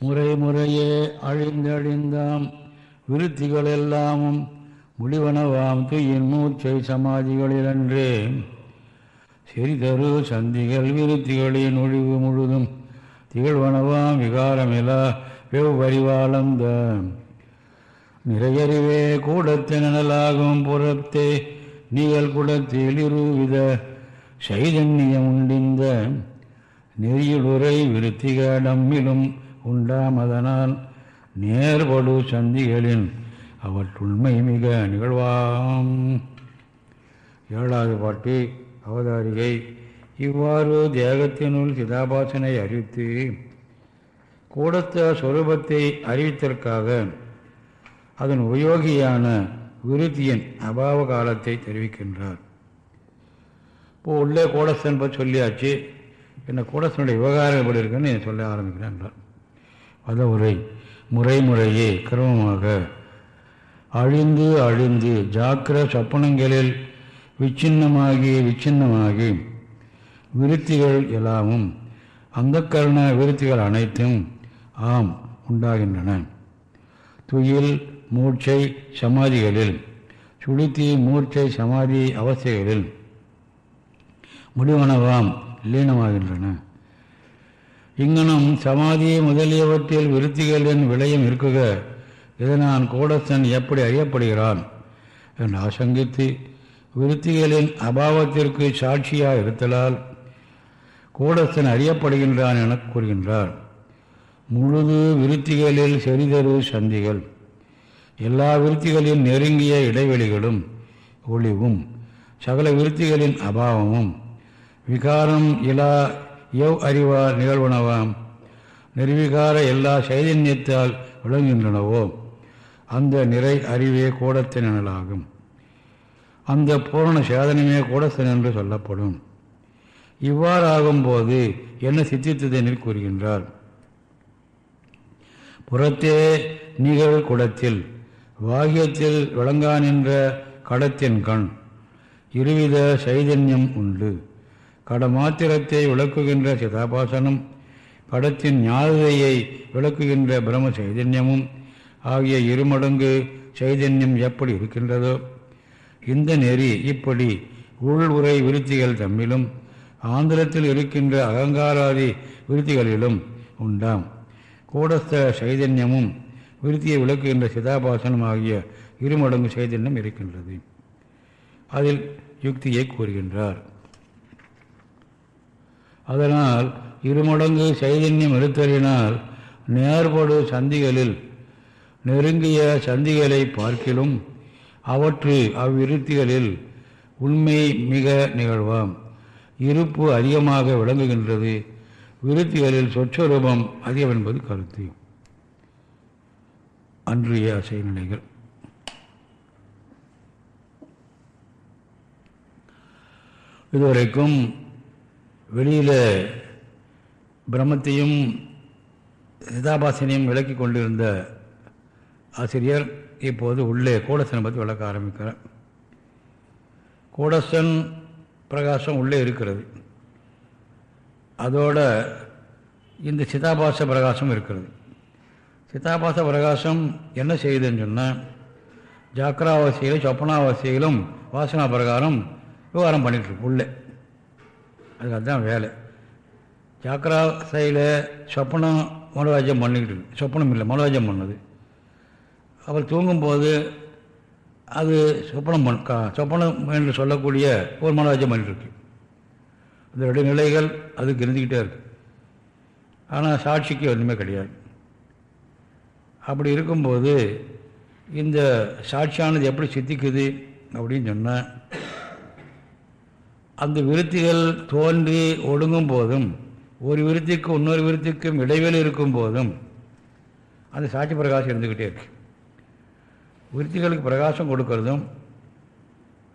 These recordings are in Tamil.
முறை முறையே அழிந்தழிந்தாம் விருத்திகள் எல்லாமும் முடிவனவாம். துயின் மூச்சை சமாதிகளிலன்றே. சிறிதரு சந்திகள் விருத்திகளின் ஒழிவு முழுதும் திகழ்வனவாம். விகாரமிலா வெவ்வறிவாளந்த நிறையறிவே கூடத்தினலாகும் புறத்தே நீயல் குடத்தில் இருவித சைதன்யம் உண்டிந்த நெறியுளுரை விருத்திக நம்மிலும் உண்டாமதனால் நேர்படு சந்திகளின் அவற்றுண்மை மிக நிகழ்வாம். ஏழாவது பாட்டி அவதாரிகை இவ்வாறு தேகத்தினுள் சிதாபாசனை அறிவித்து கூடத்த சொரூபத்தை அறிவித்தற்காக அதன் உபயோகியான விருத்தியின் அபாவ காலத்தை தெரிவிக்கின்றார். இப்போ உள்ளே கூடஸ்தன் பற்றி சொல்லியாச்சு என்ன கூடசனுடைய விவகாரம் எப்படி இருக்குன்னு சொல்ல ஆரம்பிக்கிறேன் என்றார். பதவுரை முறை முறையே கிரமமாக. அழிந்து அழிந்து ஜாக்கிர சொப்பனங்களில் விச்சின்னமாகி விச்சின்னமாகி விருத்திகள் எல்லாமும் அந்த கருண விருத்திகள் அனைத்தும் ஆம் உண்டாகின்றன. துயில் மூர்ச்சை சமாதிகளில் சுளுத்தி மூர்ச்சை சமாதி அவஸ்தைகளில் முடிவனவாம் லீனமாகின்றன. இங்கனம் சமாதி முதலியவற்றில் விருத்திகளின் விளையும் இருக்குக. இதனால் கூடஸ்தன் எப்படி அறியப்படுகிறான்? என்று ஆசங்கித்து விருத்திகளின் அபாவத்திற்கு சாட்சியாக இருத்தலால் கூடஸ்தன் அறியப்படுகின்றான் என கூறுகின்றார். முழுது விருத்திகளில் செறிதரு சந்திகள். எல்லா விருத்திகளின் நெருங்கிய இடைவெளிகளும் ஒளிவும். சகல விருத்திகளின் அபாவமும். விகாரம் இலா எவ் அறிவார் நிகழ்வனவாம் நிர்விகார எல்லா சைதன்யத்தால் விளங்குகின்றனவோ அந்த நிறை அறிவே கூடத்தினலாகும் அந்த பூரண சேதனமே கூடத்தின் என்று சொல்லப்படும். இவ்வாறாகும்போது என்ன சித்தித்ததெனில் கூறுகின்றார். புறத்தே நிகழ் குடத்தில் வாகியத்தில் விளங்கானின்ற கடத்தின் கண் இருவித சைதன்யம் உண்டு. கடமாத்திரத்தை விளக்குகின்ற சிதாபாசனம் படத்தின் ஞாதையை விளக்குகின்ற பிரம்ம சைதன்யமும் ஆகிய இருமடங்கு சைதன்யம் எப்படி இருக்கின்றதோ இந்த நெறி இப்படி உள் உரை விருத்திகள் தம்மிலும் ஆந்திரத்தில் இருக்கின்ற அகங்காராதி விருத்திகளிலும் உண்டாம். கூடஸ்த சைதன்யமும் விருத்தியை விளக்குகின்ற சிதாபாசனம் ஆகிய இருமடங்கு சைதன்யம் இருக்கின்றது. அதில் யுக்தியை கூறுகின்றார். அதனால் இருமடங்கு சைதன்யம் எழுத்தறினால் நேர்படு சந்திகளில் நெருங்கிய சந்திகளை பார்க்கிலும் அவற்று அவ்விருத்திகளில் உண்மை மிக நிகழ்வாம். இருப்பு அதிகமாக விளங்குகின்றது. விருத்திகளில் சொச்சரூபம் அதிகம் என்பது கருத்து. அன்றைய செயல்நிலைகள் இதுவரைக்கும் வெளியில் பிரம்மத்தையும் சிதாபாசனையும் விளக்கி கொண்டிருந்த ஆசிரியர் இப்போது உள்ளே கூடசனை பற்றி விளக்க ஆரம்பிக்கிறார். கூடசன் பிரகாசம் உள்ளே இருக்கிறது. அதோட இந்த சிதாபாச பிரகாசம் இருக்கிறது. சிதாபாச பிரகாசம் என்ன செய்யுதுன்னு சொன்னால் ஜாக்கிராவசியிலும் சொப்பனாவசியிலும் வாசனா பிரகாரம் விவகாரம் பண்ணிகிட்ருக்கு உள்ளே. அதுக்கு அதுதான் வேலை. ஜாக்கிராசையில் சொப்பனம் மனோராஜ்யம் பண்ணிக்கிட்டு இருக்கு. சொப்பனம் இல்லை மனோராஜ்யம் பண்ணுது. அவர் தூங்கும்போது அது சொப்பனம் பண் சொப்பனம் என்று சொல்லக்கூடிய ஒரு மனோராஜ்யம் பண்ணிட்டுருக்கு இந்த ரெண்டு நிலைகள் அதுக்கு இருந்துக்கிட்டே இருக்கு. ஆனால் சாட்சிக்கு ஒன்றுமே கிடையாது. அப்படி இருக்கும்போது இந்த சாட்சியானது எப்படி சித்திக்குது அப்படின்னு சொன்னால் அந்த விருத்திகள் தோன்றி ஒடுங்கும் போதும் ஒரு விருத்திக்கும் இன்னொரு விருத்திக்கும் இடைவெளி இருக்கும் போதும் அந்த சாட்சி பிரகாசம் இருந்துக்கிட்டே இருக்கு. விருத்திகளுக்கு பிரகாசம் கொடுக்கறதும்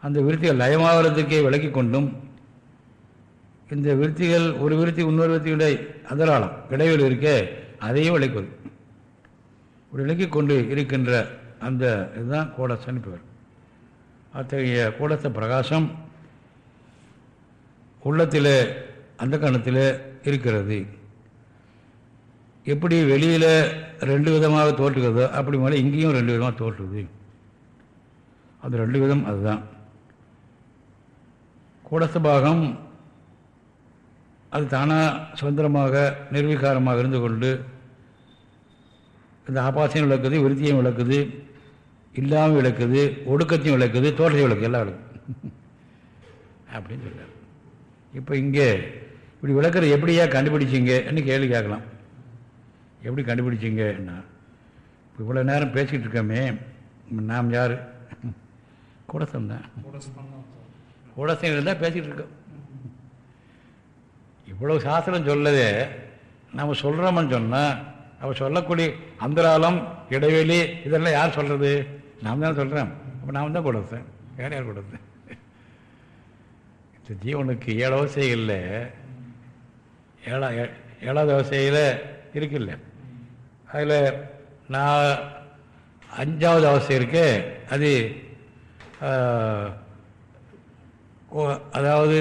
அந்த விருத்திகள் லயமாகிறதுக்கே விளக்கி கொண்டும் இந்த விருத்திகள் ஒரு விருத்தி இன்னொரு விருத்தியுடைய அதராளம் இடைவெளி இருக்கே அதையும் விளக்குவது. ஒரு விளக்கி கொண்டு இருக்கின்ற அந்த இதுதான் கோடசன் பேர் அத்தகைய கோடச பிரகாசம் உள்ளத்தில் அந்த கணத்தில் இருக்கிறது. எப்படி வெளியில் ரெண்டு விதமாக தோற்றுகிறதோ அப்படி மேலே இங்கேயும் ரெண்டு விதமாக தோற்றுது. அது ரெண்டு விதம் அதுதான். கூடஸ்த பாகம் அது தானாக சுதந்திரமாக நிர்வீகாரமாக இருந்து கொண்டு இந்த ஆபாசையும் விளக்குது விருத்தியும் விளக்குது இல்லாமல் விளக்குது ஒடுக்கத்தையும் விளக்குது தோற்றத்தையும் விளக்குது எல்லாம் விளக்கு அப்படின்னு சொல்கிறார் இப்போ இங்கே இப்படி விளக்குறது எப்படியா கண்டுபிடிச்சிங்கன்னு கேள்வி கேட்கலாம். எப்படி கண்டுபிடிச்சிங்கன்னா இப்போ இவ்வளோ நேரம் பேசிக்கிட்டு இருக்கோமே நாம் யார்? கூடசம் தான். கூடசம் இருந்தால் பேசிக்கிட்டு இருக்கோம். இவ்வளோ சாஸ்திரம் சொல்லதே நம்ம சொல்கிறோம்னு சொன்னால் அவள் சொல்லக்கூடிய அந்தராலம் இடைவெளி இதெல்லாம் யார் சொல்கிறது நாம் தான் சொல்கிறேன் அப்போ நாம் தான் கொடுத்தேன் வேறு யார் கொடுத்தேன் இந்த ஜீவனுக்கு ஏழு அவசைகளில் ஏழா ஏழாவது அவசையில் இருக்குல்ல அதில் நான் அஞ்சாவது அவசியம் இருக்கு. அது அதாவது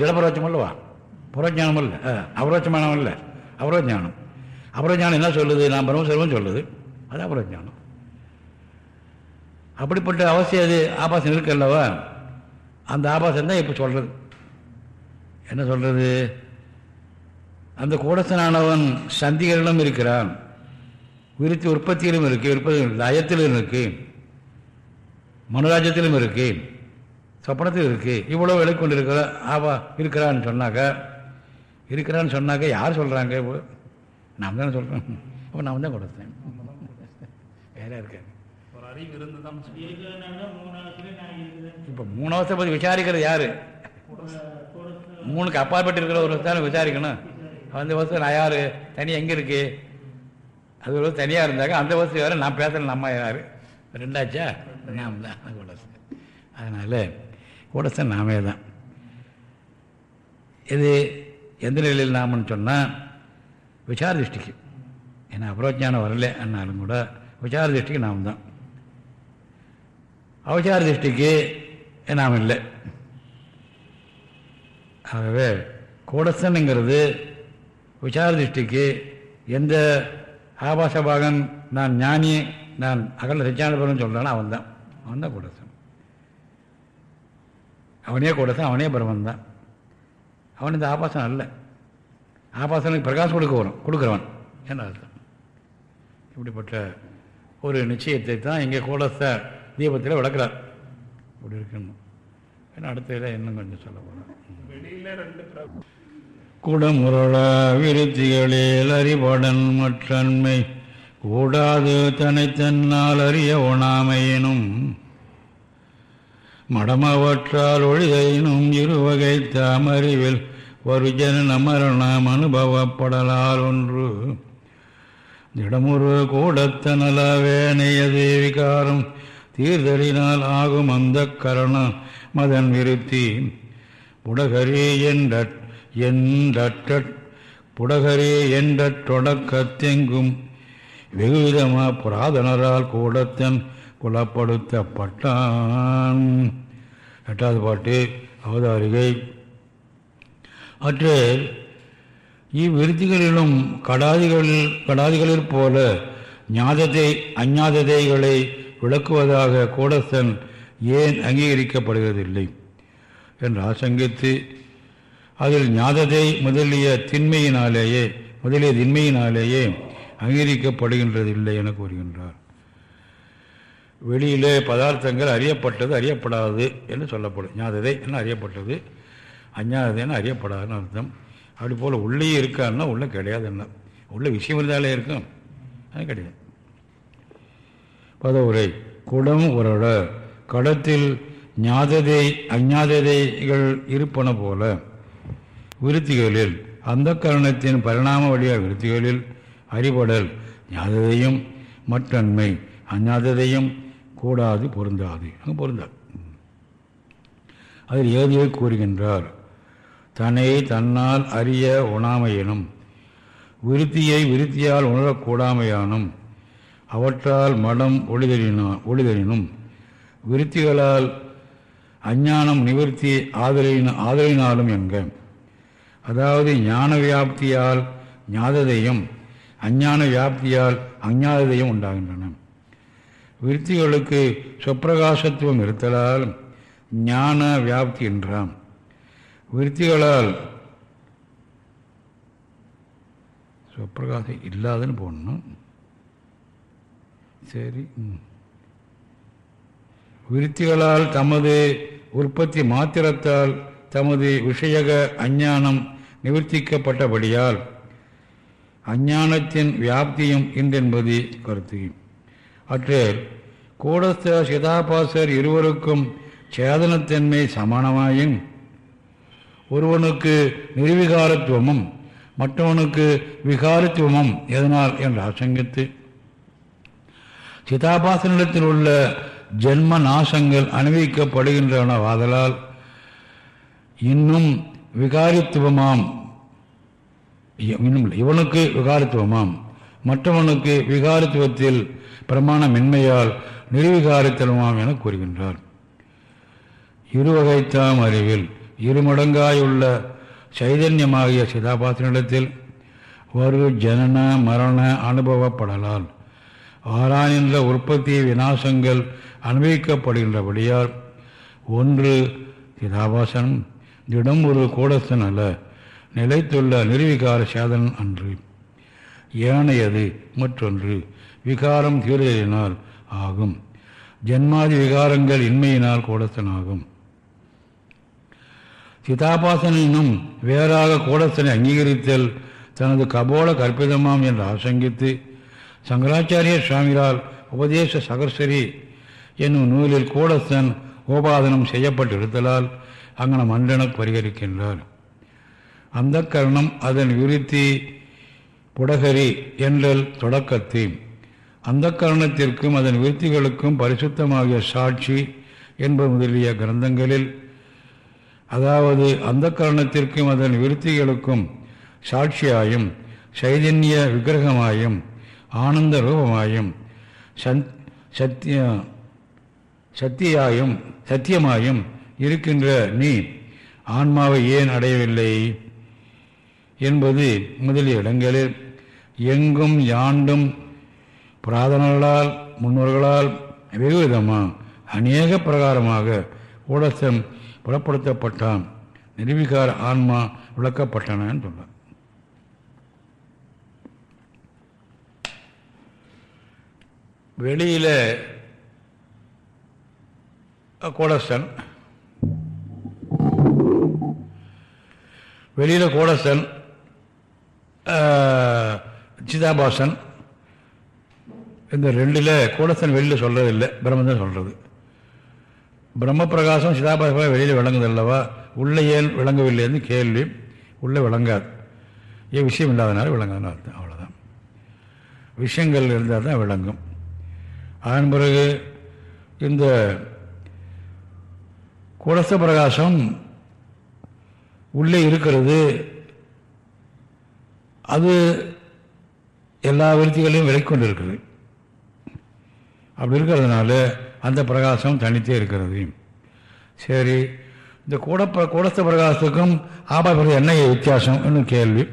திடபரோச்சம் அல்லவா புறஜானம் இல்லை. அபரோச்சமானம் இல்லை. அபரோஜானம் அபரோஜானம் என்ன சொல்லுது? நான் பிரம்மசர்வம் சொல்லுது. அது அபரோஜானம் அப்படிப்பட்ட அவசியம் அது ஆபாசம் இருக்குல்லவா அந்த ஆபாசம் தான் இப்போ சொல்கிறது என்ன சொல்கிறது அந்த கூடசனானவன் சந்திகளிலும் இருக்கிறான். விருத்தி உற்பத்தியிலும் இருக்குது உற்பத்தி லயத்திலும் இருக்குது மனோராஜ்யத்திலும் இருக்குது சொப்பனத்தில் இருக்குது இவ்வளோ விலை கொண்டு இருக்கிற ஆபா இருக்கிறான்னு சொன்னாக்கா இருக்கிறான்னு சொன்னாக்கா யார் சொல்கிறாங்க இப்போ நாம் தானே சொல்கிறோம் இப்போ நான் தான் கொடுத்தேன். வேற இருக்காங்க இப்போ மூணாவத்தை பற்றி விசாரிக்கிறது யார்? மூணுக்கு அப்பாற்பட்டு இருக்கிற ஒரு தானே விசாரிக்கணும். அந்த வசதி நான் யார்? தனி எங்கே இருக்குது அது ஒரு தனியாக இருந்தாங்க. அந்த வசதி வேறு நான் பேசுகிறேன் நம்ம யார்? ரெண்டாச்சா? நாம் தான். கூடசன் அதனால் கூடசன் நாமே தான். இது எந்த நிலையில் நாமன்னு சொன்னால் விசார திருஷ்டிக்கு. ஏன்னா அபரோஜானம் வரல என்னாலும் கூட விசார திருஷ்டிக்கு நாம் தான். அவசார திருஷ்டிக்கு நாம் இல்லை. ஆகவே கூடசனுங்கிறது விசார திருஷ்டிக்கு எந்த ஆபாச பாகன் நான் ஞானி நான் அகல சச்சியானபுரம் சொல்கிறானோ அவன் தான் அவன் தான் கூடசன். அவனே கூடசன் அவனே பிரமன் தான் அவன் இந்த ஆபாசம் அல்ல. ஆபாசனுக்கு பிரகாசம் கொடுக்க வரும் கொடுக்குறவன் என்ன அர்த்தம். இப்படிப்பட்ட ஒரு நிச்சயத்தை தான் இங்கே கூடச தீபத்தில் விளக்குறார். இப்படி இருக்கணும். ஏன்னா அடுத்த இன்னும் கொஞ்சம் சொல்ல போகிறோம் குடமுரள விருத்திகளில் அறிபடன் மற்றன்மை கூடாது தனித்தன்னால் அறிய ஒணாமையினும் மடமவற்றால் ஒழிதையினும் இருவகை தாமறிவில் வருஜன மரணம் அனுபவப்படலால் ஒன்று. திடமுரு கூடத்தனலவேனையது விகாரம் தீர்தலினால் ஆகும் அந்த கரண மதன் விருத்தி. புடகரே என்ற என்ற புடகரே என்ற தொடக்கத்தெங்கும் வெகுவிதமா புராதனரால் கூடத்தன் குலப்படுத்தப்பட்டான் எட்டாவது பாட்டு அவதாரிகை. அற்று இவ்விருத்திகளிலும் கடாதிகளில் கடாதிகளில் போல ஞாதத்தை அஞ்ஞாததைகளை விளக்குவதாக கூடத்தன் ஏன் அங்கீகரிக்கப்படுவதில்லை என்று ஆசங்கித்து அதில் ஞாததை முதலிய திண்மையினாலேயே முதலிய திண்மையினாலேயே அங்கீகரிக்கப்படுகின்றதில்லை என கூறுகின்றார். வெளியிலே பதார்த்தங்கள் அறியப்பட்டது அறியப்படாது என்று சொல்லப்படும். ஞாததை என்ன அறியப்பட்டது? அஞ்ஞாததைன்னு அறியப்படாதுன்னு அர்த்தம். அப்படி போல் உள்ளே இருக்கான்னா உள்ளே கிடையாது என்ன உள்ளே விஷயம் இருந்தாலே இருக்கும். அது கிடையாது. பதவுரை குடம் உரட கடத்தில் ஞாததை அஞ்ஞாததைகள் இருப்பன போல. விருத்திகளில் அந்த கரணத்தின் பரிணாம வழியா விருத்திகளில் அறிபடல் ஞாததையும் மற்றன்மை அஞ்ஞாததையும் கூடாது பொருந்தாது. அங்கே பொருந்தாது. அதில் ஏதியை கூறுகின்றார். தன்னை தன்னால் அறிய உணாமையினும் விருத்தியை விருத்தியால் உணரக்கூடாமையானும் அவற்றால் மடம் ஒளிதலினா ஒளிதலினும் விருத்திகளால் அஞ்ஞானம் நிவர்த்தி ஆதலின ஆதலினாலும் என்க. அதாவது ஞான வியாப்தியால் ஞாததையும் அஞ்ஞான வியாப்தியால் அஞ்ஞாததையும் உண்டாகின்றன. விருத்திகளுக்கு சொப்பிரகாசத்துவம் இருத்தலால் ஞான வியாப்தி என்றாம். விருத்திகளால் சொப்பிரகாசம் இல்லாதுன்னு போடணும். சரி. விருத்திகளால் தமது உற்பத்தி மாத்திரத்தால் தமது விஷயக அஞ்ஞானம் நிவர்த்திக்கப்பட்டபடியால் அஞ்ஞானத்தின் வியாப்தியும் இன்றென்பது கருத்து. அற்றேல் கூடஸ்த சிதாபாசர் இருவருக்கும் சேதனத்தன்மை சமானமாயின் ஒருவனுக்கு நிர்விகாரத்துவமும் மற்றவனுக்கு விகாரத்துவமும் எதனால் என்று ஆசங்கித்து சிதாபாசனிடத்தில் உள்ள ஜென்ம நாசங்கள் அனுபவிக்கப்படுகின்றனவாதலால் இன்னும் விகாரித்துவமாம். இன்னும் இவனுக்கு விகாரித்துவமாம். மற்றவனுக்கு விகாரித்துவத்தில் பிரமாணமின்மையால் நிர்விகாரித்துவமாம் என கூறுகின்றார். இருவகைத்தாம் அறிவில் இருமடங்காயுள்ள சைதன்யமாகிய சிதாபாசனிடத்தில் ஒரு ஜனன மரண அனுபவப்படலால் ஆறானின்ற உற்பத்தி விநாசங்கள் அனுபவிக்கப்படுகின்றபடியால் ஒன்று சிதாபாசன் திடம் ஒரு கூடஸ்தன் அல்ல நிலைத்துள்ள நிர்விகார சேதனன் அன்று. ஏனையது மற்றொன்று விகாரம் தீரலினால் ஆகும். ஜென்மாதி விகாரங்கள் இன்மையினால் கூடஸ்தனாகும். சிதாபாசனும் வேறாக கூடஸ்தனை அங்கீகரித்தல் தனது கபோல கற்பிதமாம் என்று ஆசங்கித்து சங்கராச்சாரிய சுவாமிகளால் உபதேச சகர்சரி என்னும் நூலில் கூடத்தன் உபாதனம் செய்யப்பட்டிருத்தலால் அங்கன மண்டன பரிகரிக்கின்றார். அந்த கரணம் அதன் விருத்தி புடகரி என்றல் தொடக்கத்து. அந்த கரணத்திற்கும் அதன் விருத்திகளுக்கும் பரிசுத்தமாகிய சாட்சி என்பது முதலிய கிரந்தங்களில் அதாவது அந்த கரணத்திற்கும் அதன் விருத்திகளுக்கும் சாட்சியாயும் சைதன்ய விக்கிரகமாயும் ஆனந்த ரூபமாயும் சத்திய சத்தியாயும் சத்தியமாயும் இருக்கின்ற நீ ஆன்மாவை ஏன் அடையவில்லை? என்பது முதலிய இடங்களில் எங்கும் யாண்டும் புராதனர்களால் முன்னோர்களால் வெகுவிதமாக அநேக பிரகாரமாக ஊடசம் புலப்படுத்தப்பட்டான் நிரூபிகார ஆன்மா விளக்கப்பட்டனன்னு சொல்றார் வெளியில் கோடசன் வெளியில் கோடசன் சிதாபாசன். இந்த ரெண்டில் கோடசன் வெளியில் சொல்கிறது இல்லை பிரம்மன் சொல்கிறது பிரம்ம பிரகாசம் சிதாபாசம் வெளியில் விளங்குது அல்லவா உள்ளே ஏன் விளங்கவில்லைன்னு கேள்வி. உள்ளே விளங்காது. ஏன் விஷயம் இல்லாதனால விளங்காதுன்னு அர்த்தம் அவ்வளோதான் விஷயங்கள் இருந்தால் தான் விளங்கும். அதன் பிறகு இந்த குடஸ்த பிரகாசம் உள்ளே இருக்கிறது. அது எல்லா விருத்திகளையும் விலைக்கொண்டு இருக்குது அப்படி இருக்கிறதுனால அந்த பிரகாசம் தனித்தே இருக்கிறது. சரி இந்த கூட கூடஸ்த பிரகாசத்துக்கும் ஆபாபுரம் என்ன வித்தியாசம்? இன்னும் கேள்வி.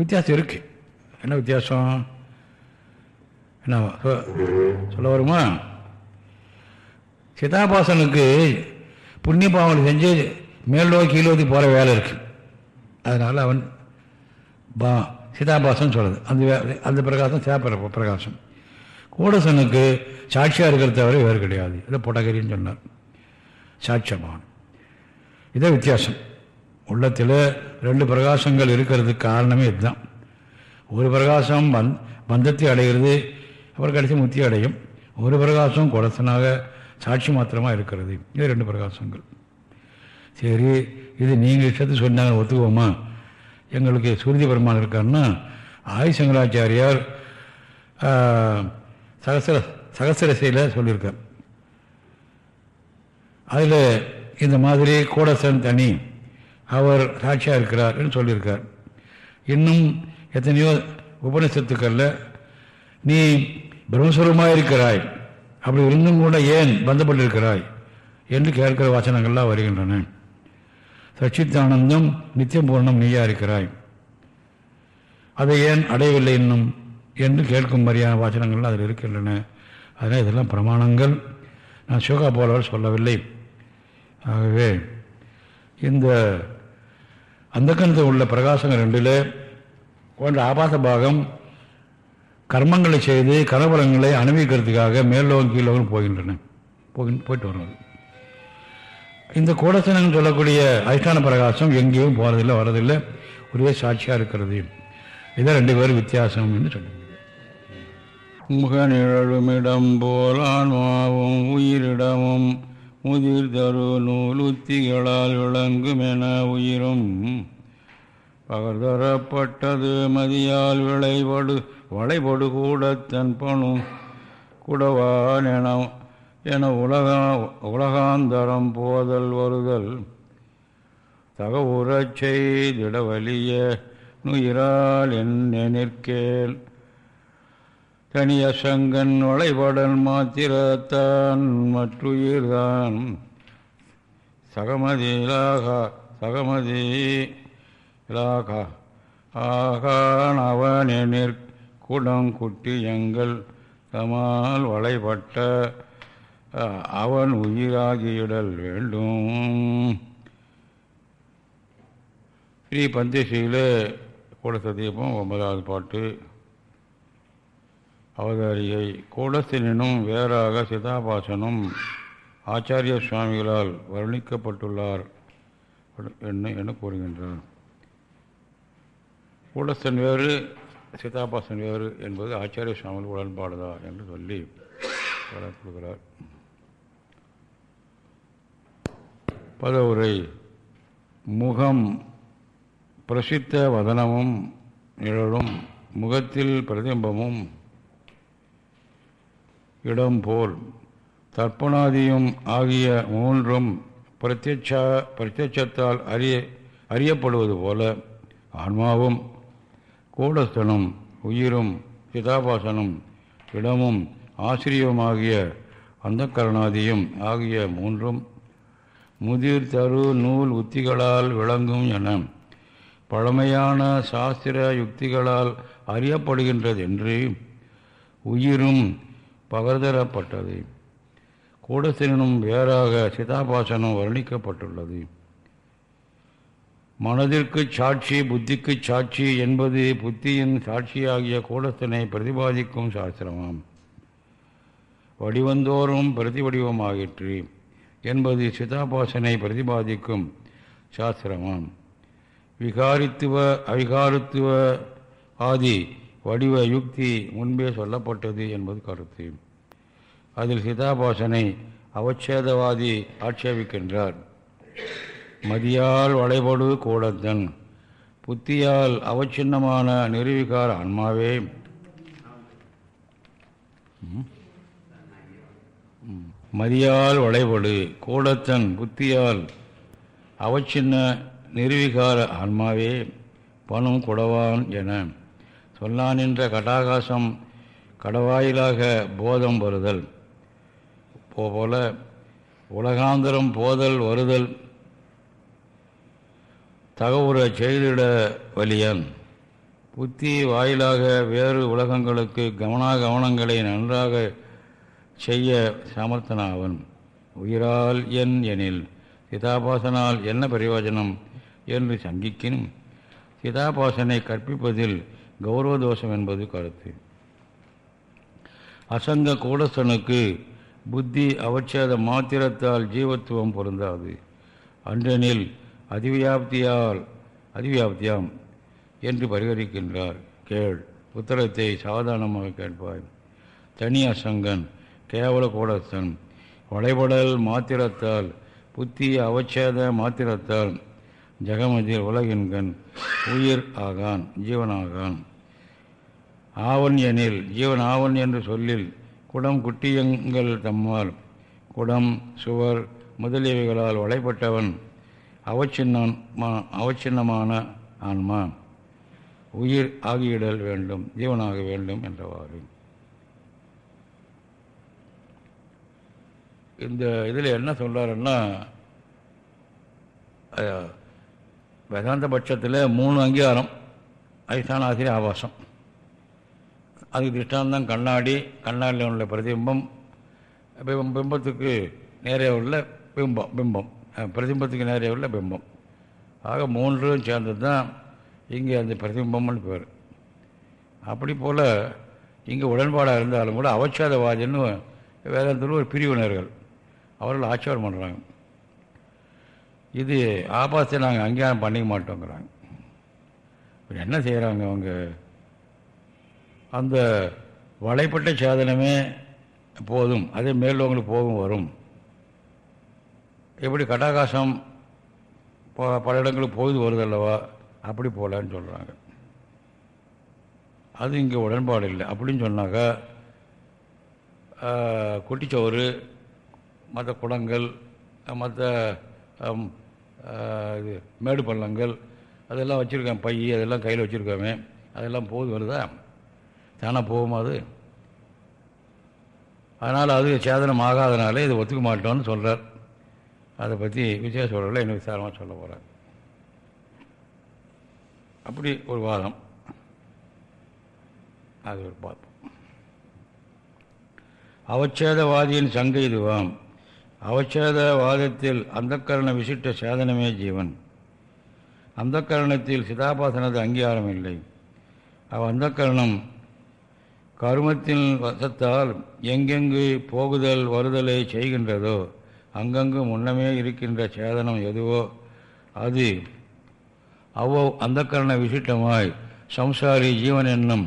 வித்தியாசம் இருக்குது என்ன வித்தியாசம்? என்ன சொல்ல வருமா? சிதாபாசனுக்கு புண்ணிய பாவனை செஞ்சு மேலோ கீழோதி போகிற வேலை இருக்குது அதனால் அவன் பா சிதாபாசன் சொல்லுது அந்த அந்த பிரகாசம் சிதாபர பிரகாசம். கூடசனுக்கு சாட்சியாக இருக்கிற தவிர வேறு கிடையாது. இதை புடகரின்னு சொன்னார். சாட்சியமான. இதே வித்தியாசம். உள்ளத்தில் ரெண்டு பிரகாசங்கள் இருக்கிறதுக்கு காரணமே இதுதான். ஒரு பிரகாசம் பந் பந்தத்தை அடைகிறது அப்புறம் கடைசி முத்தி அடையும் ஒரு பிரகாசம் குடசனாக சாட்சி மாத்திரமாக இருக்கிறது. இது ரெண்டு பிரகாசங்கள். சரி இது நீங்கள் இஷ்டத்து சொன்னாங்க ஒத்துக்குவோமா? எங்களுக்கு சுருதி பெருமான் இருக்காருன்னா ஆயுசங்கராச்சாரியார் சகசர சகசரசையில் சொல்லியிருக்கார். அதில் இந்த மாதிரி கோடசன் தனி அவர் சாட்சியாக இருக்கிறார்னு சொல்லியிருக்கார். இன்னும் எத்தனையோ உபநிஷத்துக்களில் நீ பிரம்மஸ்வரமாக இருக்கிறாய் அப்படி இருந்தும் கூட ஏன் பந்தப்பட்டிருக்கிறாய்? என்று கேட்கிற வாசனங்கள்லாம் வருகின்றன. சச்சித்தானந்தம் நித்தியம் பூர்ணம் நீயா இருக்கிறாய் அதை ஏன் அடையவில்லை இன்னும்? என்று கேட்கும் மாதிரியான வாசனங்கள் அதில் இருக்கின்றன. அதனால் இதெல்லாம் பிரமாணங்கள். நான் சிவகா போலவர் சொல்லவில்லை. ஆகவே இந்த அந்த கணத்தில் உள்ள பிரகாசங்கள் ரெண்டில் போன்ற ஆபாச பாகம் கர்மங்களை செய்து கனபலங்களை அனுபவிக்கிறதுக்காக மேல்லோகம் கீழோகம் போகின்றன. போயிட்டு வருவது. இந்த கூடசனம் சொல்லக்கூடிய அதிஷ்டான பிரகாசம் எங்கேயும் போகிறதில்லை வரதில்லை. ஒரே சாட்சியாக இருக்கிறது. இதான் ரெண்டு பேரும் வித்தியாசம் என்று சொல்லுங்க முக நிழழுமிடம் போல் உயிரிடமும் முதிர் தரு நூலுத்திகளால் விளங்கும் விளங்குமென உயிரும் பகர்தரப்பட்டது மதியால் விளைபடு வளைபடு கூட தன் பணும் குடவான் என என உலகா உலகாந்தரம் போதல் வருதல். தகவுறச் செய்திடவலிய நுயிரால் என்ன நிற்கேல் தனிய சங்கன் வளைபடல் மாத்திரத்தான் மற்றுயிர்தான். சகமதிலாக சகமதி இலாகா ஆகான் அவனெனிற் நிற்க குடங்குட்டி எங்கள் தமால் வளைபட்ட அவன் உயிராகியிடல் வேண்டும். ஸ்ரீ பந்தேசியில் கூடசதீபம் ஒன்பதாவது பாட்டு. அவதாரியை கூடத்தினும் வேறாக சிதாபாசனும் ஆச்சாரிய சுவாமிகளால் வர்ணிக்கப்பட்டுள்ளார் என்ன என கூறுகின்றார். கூடசன் வேறு சிதாபாசன் வேறு என்பது ஆச்சாரிய சுவாமிகள் உடன்பாடுதா என்று சொல்லி கொடுக்கிறார். பதவுரை. முகம் பிரசித்த வதனமும் நிழலும் முகத்தில் பிரதிபமும் இடம் போல். தர்ப்பணாதியும் ஆகிய மூன்றும் பிரத்யட்ச பிரத்யட்சத்தால் அறிய அறியப்படுவது போல. ஆன்மாவும் கூடஸ்தனும் உயிரும் சிதாபாசனும் இடமும் ஆசிரியமாகிய அந்தக்கரணாதியும் ஆகிய மூன்றும் முதிர் தரு நூல் உத்திகளால் விளங்கும் என பழமையான சாஸ்திர யுக்திகளால் அறியப்படுகின்றது என்று உயிரும் பகர்தரப்பட்டது. கூடத்தினும் வேறாக சிதாபாசனம் வர்ணிக்கப்பட்டுள்ளது. மனதிற்கு சாட்சி புத்திக்கு சாட்சி என்பது புத்தியின் சாட்சியாகிய கூடத்தினை பிரதிபாதிக்கும் சாஸ்திரமாம். வடிவந்தோறும் பிரதிவடிவமாகிற்று என்பது சிதாபாசனை பிரதிபாதிக்கும் சாஸ்திரமாம். விகாரித்துவ அவிகாரித்துவ ஆதி வடிவ யுக்தி முன்பே சொல்லப்பட்டது என்பது கருத்து. அதில் சிதாபாசனை அவச்சேதவாதி ஆட்சேபிக்கின்றார். மதியால் வளைபடு கூடத்தன் புத்தியால் அவச்சின்னமான நிறுவிகார ஆன்மாவே. மதியால் வளைபடு கூடத்தன் புத்தியால் அவச்சின்ன நிறுவிகார ஆன்மாவே. பணம் குடவான் என சொல்லான் என்ற கடாகாசம் கடவாயிலாக போதம் வருதல். போல உலகாந்தரம் போதல் வருதல். தகவுற செய்திட வலியன். புத்தி வாயிலாக வேறு உலகங்களுக்கு கவனாகவனங்களை நன்றாக செய்ய சமர்த்தனாவன். உயிரால் என் எனில் சிதாபாசனால் என்ன பிரயோஜனம் என்று சங்கிக்கினும் சிதாபாசனை கற்பிப்பதில் கௌரவ தோஷம் என்பது கருத்து. அசங்க கூடசனுக்கு புத்தி அவச்சேத மாத்திரத்தால் ஜீவத்துவம் பொருந்தாது. அன்றெனில் அதிவியாப்தியால் அதிவியாப்தியாம் என்று பரிகரிக்கின்றார். கேள் புத்தகத்தை சாதாரணமாக கேட்பாய். தனி அசங்கன் கேவல கூடத்தன் வளைபடல் மாத்திரத்தால் புத்தி அவச்சேத மாத்திரத்தால் ஜெகமதில் உலகின்கண் உயிர் ஆகான் ஜீவனாகான். ஆவன் எனில் ஜீவன் ஆவன் என்று சொல்லில் குடம் குட்டியங்கள் தம்மால் குடம் சுவர் முதலியவைகளால் வளைப்பட்டவன் அவச்சின்னம் அவச்சின்னமான ஆன்மா. உயிர் ஆகியிடல் வேண்டும் ஜீவனாக வேண்டும் என்றவாறு. இந்த இதில் என்ன சொல்கிறாருன்னா வேதாந்த பட்சத்தில் மூணு அங்கீகாரம். அதிஷ்டான ஆசிரியர் ஆபாசம் அதுக்கு திஷ்டாந்தம் கண்ணாடி கண்ணாடியில் உள்ள பிரதிபிம்பம் பிம்பம் பிம்பத்துக்கு நேரே உள்ள பிம்பம் பிம்பம். பிரதிம்பத்துக்கு நேரே உள்ள பிம்பம். ஆக மூன்றும் சேர்ந்தது தான் இங்கே அந்த பிரதிபிம்பம்னு பேர். அப்படி போல் இங்கே உடன்பாடாக இருந்தாலும் கூட அவச்சாதவாதின்னு வேதாந்தத்தில் ஒரு பிரிவினர்கள் அவர்கள் ஆட்சேபம் பண்ணுறாங்க இது ஆபாசத்தை நாங்கள் அங்கீகாரம் பண்ணிக்க மாட்டோங்கிறாங்க. இப்போ என்ன செய்கிறாங்க அவங்க? அந்த வலைப்பட்ட சாதனமே போதும் அதே மேலவங்களுக்கு போகும் வரும். எப்படி கடாகாசம் ப- பல இடங்களுக்கு போகுது வருது அல்லவா அப்படி போகலான்னு சொல்கிறாங்க அது இங்கே உடன்பாடு இல்லை. அப்படின்னு சொன்னாக்கா குட்டிச்சோறு மற்ற குடங்கள் மற்ற இது மேடு பள்ளங்கள் அதெல்லாம் வச்சுருக்கேன். பை அதெல்லாம் கையில் வச்சுருக்கோமே. அதெல்லாம் போகுது வருதா? தானே போகுமா அது? அதனால் அது சேதனம் ஆகாதனாலே இதை ஒத்துக்க மாட்டோம்னு சொல்கிறார் அதை பற்றி விசேஷ சொல்கிறல இன்னும் விசாரமாக சொல்ல போகிறார் அப்படி ஒரு வாதம். அது ஒரு பார்ப்போம். அவச்சேதவாதியின் சங்கை இதுவாம். அவச்சேதவாதத்தில் அந்தக்கரண விசிட்ட சேதனமே ஜீவன். அந்தக்கரணத்தில் சிதாபாசனது அங்கீகாரம் இல்லை. அவ் அந்தக்கரணம் கருமத்தின் வசத்தால் எங்கெங்கு போகுதல் வருதலை செய்கின்றதோ அங்கங்கு முன்னமே இருக்கின்ற சேதனம் எதுவோ அது அவ்வளவு அந்த கரண விசிட்டமாய் சம்சாரி ஜீவன் என்னும்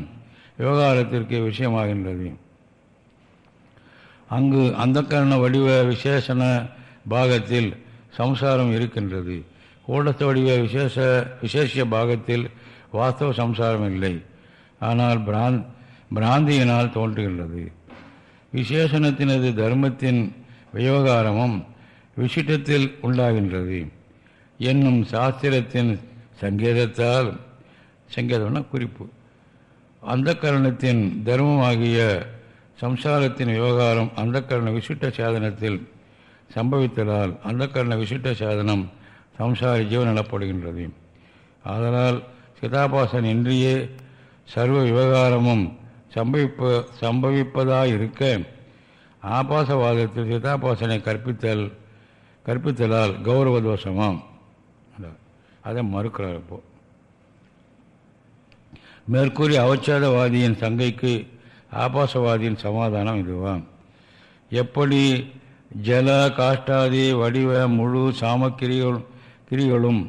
விவகாரத்திற்கு விஷயமாகின்றது. அங்கு அந்தக்கரண வடிவ விசேஷண பாகத்தில் சம்சாரம் இருக்கின்றது. கூடத்த வடிவ விசேஷ விசேஷ பாகத்தில் வாஸ்தவ சம்சாரம் இல்லை. ஆனால் பிராந்த் பிராந்தியினால் தோன்றுகின்றது. விசேஷணத்தினது தர்மத்தின் விவகாரமும் விசிட்டத்தில் உண்டாகின்றது. என்னும் சாஸ்திரத்தின் சங்கேதத்தால் சங்கேதம்னா குறிப்பு. அந்த கரணத்தின் தர்மமாகிய சம்சாரத்தின் விவகாரம் அந்த கரண விசிட்ட சாதனத்தில் சம்பவித்ததால் அந்த கரண விசிட்ட சாதனம் சம்சாரி ஜீவன் எனப்படுகின்றது. அதனால் சிதாபாசன் இன்றியே சர்வ விவகாரமும் சம்பவிப்ப சம்பவிப்பதாயிருக்க ஆபாசவாதத்தில் சிதாபாசனை கற்பித்தல் கற்பித்தலால் கௌரவ தோஷமாம் அதை மறுக்கிறார் இப்போ. மேற்கூறிய அவச்சாதவாதியின் சங்கைக்கு ஆபாசவாதியின் சமாதானம் இதுவாம். எப்படி ஜல காஷ்டாதி வடிவ முழு சாமக்கிரிகள் கிரிகளும்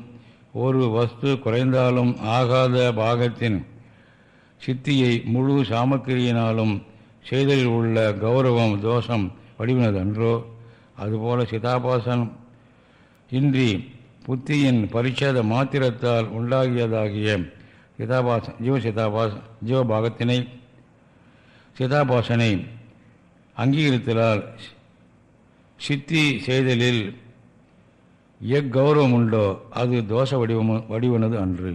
ஒரு வஸ்து குறைந்தாலும் ஆகாத பாகத்தின் சித்தியை முழு சாமக்கிரியினாலும் செய்தலில் உள்ள கௌரவம் தோஷம் வடிவினதன்றோ அதுபோல சிதாபாசன் இன்றி புத்தியின் பரிச்சேத மாத்திரத்தால் உண்டாகியதாகிய சிதாபாசன் ஜீவ சிதாபாச ஜீவபாகத்தினை சிதாபாசனை அங்கீகரித்தலால் சித்தி செய்தலில் எக்கௌரவம் உண்டோ அது தோஷ வடிவம் வடிவனது அன்று.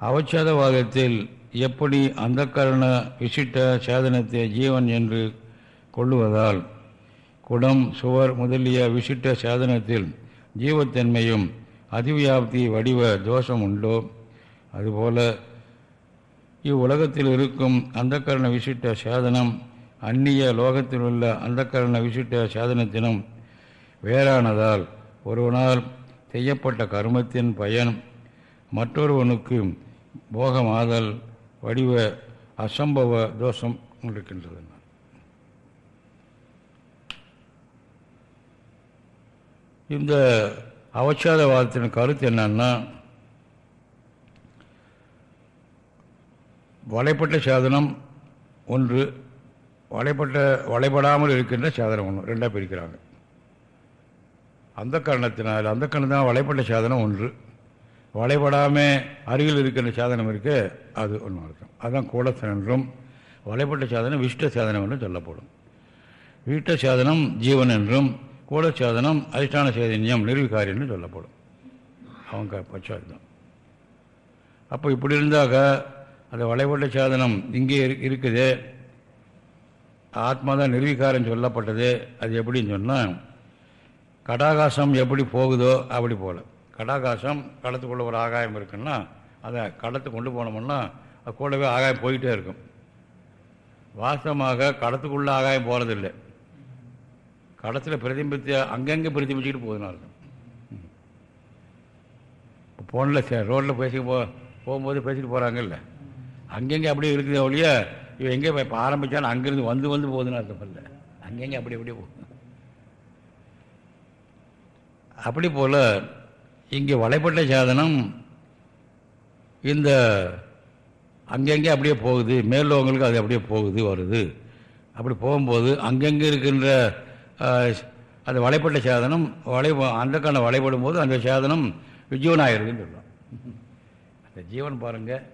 அவச்சேதவாதத்தில் எப்படி அந்தக்கரண விசிட்ட சேதனத்தை ஜீவன் என்று கொள்ளுவதால் குடம் சுவர் முதலிய விசிட்ட சேதனத்தில் ஜீவத்தன்மையும் அதிவியாப்தி வடிவ தோஷம் உண்டோ அதுபோல இவ்வுலகத்தில் இருக்கும் அந்தக்கரண விசிட்ட சேதனம் அந்நிய லோகத்தில் உள்ள அந்தக்கரண விசிட்ட சேதனத்தினும் வேறானதால் ஒருவனால் செய்யப்பட்ட கர்மத்தின் பயன் மற்றொருவனுக்கு போகமாதல் வடிவ அசம்பவ தோஷம் இருக்கின்றது. இந்த அவச்சாரவாதத்தின் கருத்து என்னன்னா வலைப்பட்ட சாதனம் ஒன்று வலைப்பட்ட வலைபடாமல் இருக்கின்ற சாதனம் ஒன்று ரெண்டாக பிரிக்கிறாங்க. அந்த காரணத்தினால் அந்த காரணத்தினால் வலைப்பட்ட சாதனம் ஒன்று. வளைபடாமல் அருகில் இருக்கின்ற சாதனம் இருக்கு அது ஒன்று அர்த்தம் அதுதான் கூடசன் என்றும் வலைப்பட்ட சாதனம் விஷ்ட சாதனம் என்றும் சொல்லப்படும். வீட்ட சாதனம் ஜீவன் என்றும் கூட சாதனம் அதிஷ்டான சைதன்யம் நிர்விகாரின்னு சொல்லப்படும். அவங்க பச்சாதான் அப்போ இப்படி இருந்தாக்க அந்த வளைபட்ட சாதனம் இங்கே இருக்குது. ஆத்மா தான் நிர்வீகாரம் சொல்லப்பட்டது. அது எப்படின்னு சொன்னால் கடாகாசம் எப்படி போகுதோ அப்படி போகல கடாகாசம் களத்துக்குள்ள ஒரு ஆகாயம் இருக்குன்னா அதை கடத்து கொண்டு போனோம்னா அது கூடவே ஆகாயம் போயிட்டே இருக்கும். வாஸ்தவமாக கடத்துக்குள்ளே ஆகாயம் போகிறதில்லை கடத்தில் பிரதிபித்து அங்கங்கே பிரதிபிச்சுக்கிட்டு போகுதுன்னு அர்த்தம். இப்போ ஃபோனில் ரோட்டில் பேசி போ போகும்போது பேசிட்டு போகிறாங்கல்ல அங்கங்கே அப்படியே இருக்குது ஒழிய இவன் எங்கே இப்போ ஆரம்பித்தாலும் அங்கேருந்து வந்து வந்து போகுதுன்னு அர்த்தம் இல்லை. அங்கங்கே அப்படி அப்படியே போகும் அப்படி போல் இங்கே வலைப்பட்ட சாதனம் இந்த அங்கங்கே அப்படியே போகுது மேல்லோகங்களுக்கு அது அப்படியே போகுது வருது. அப்படி போகும்போது அங்கங்கே இருக்கின்ற அந்த வலைப்பட்ட சாதனம் வளை அந்த கண்ணை வளைபடும் போது அந்த சாதனம் விஜீவனாயிருக்குன்னு சொல்லலாம். அந்த ஜீவன் பாருங்கள்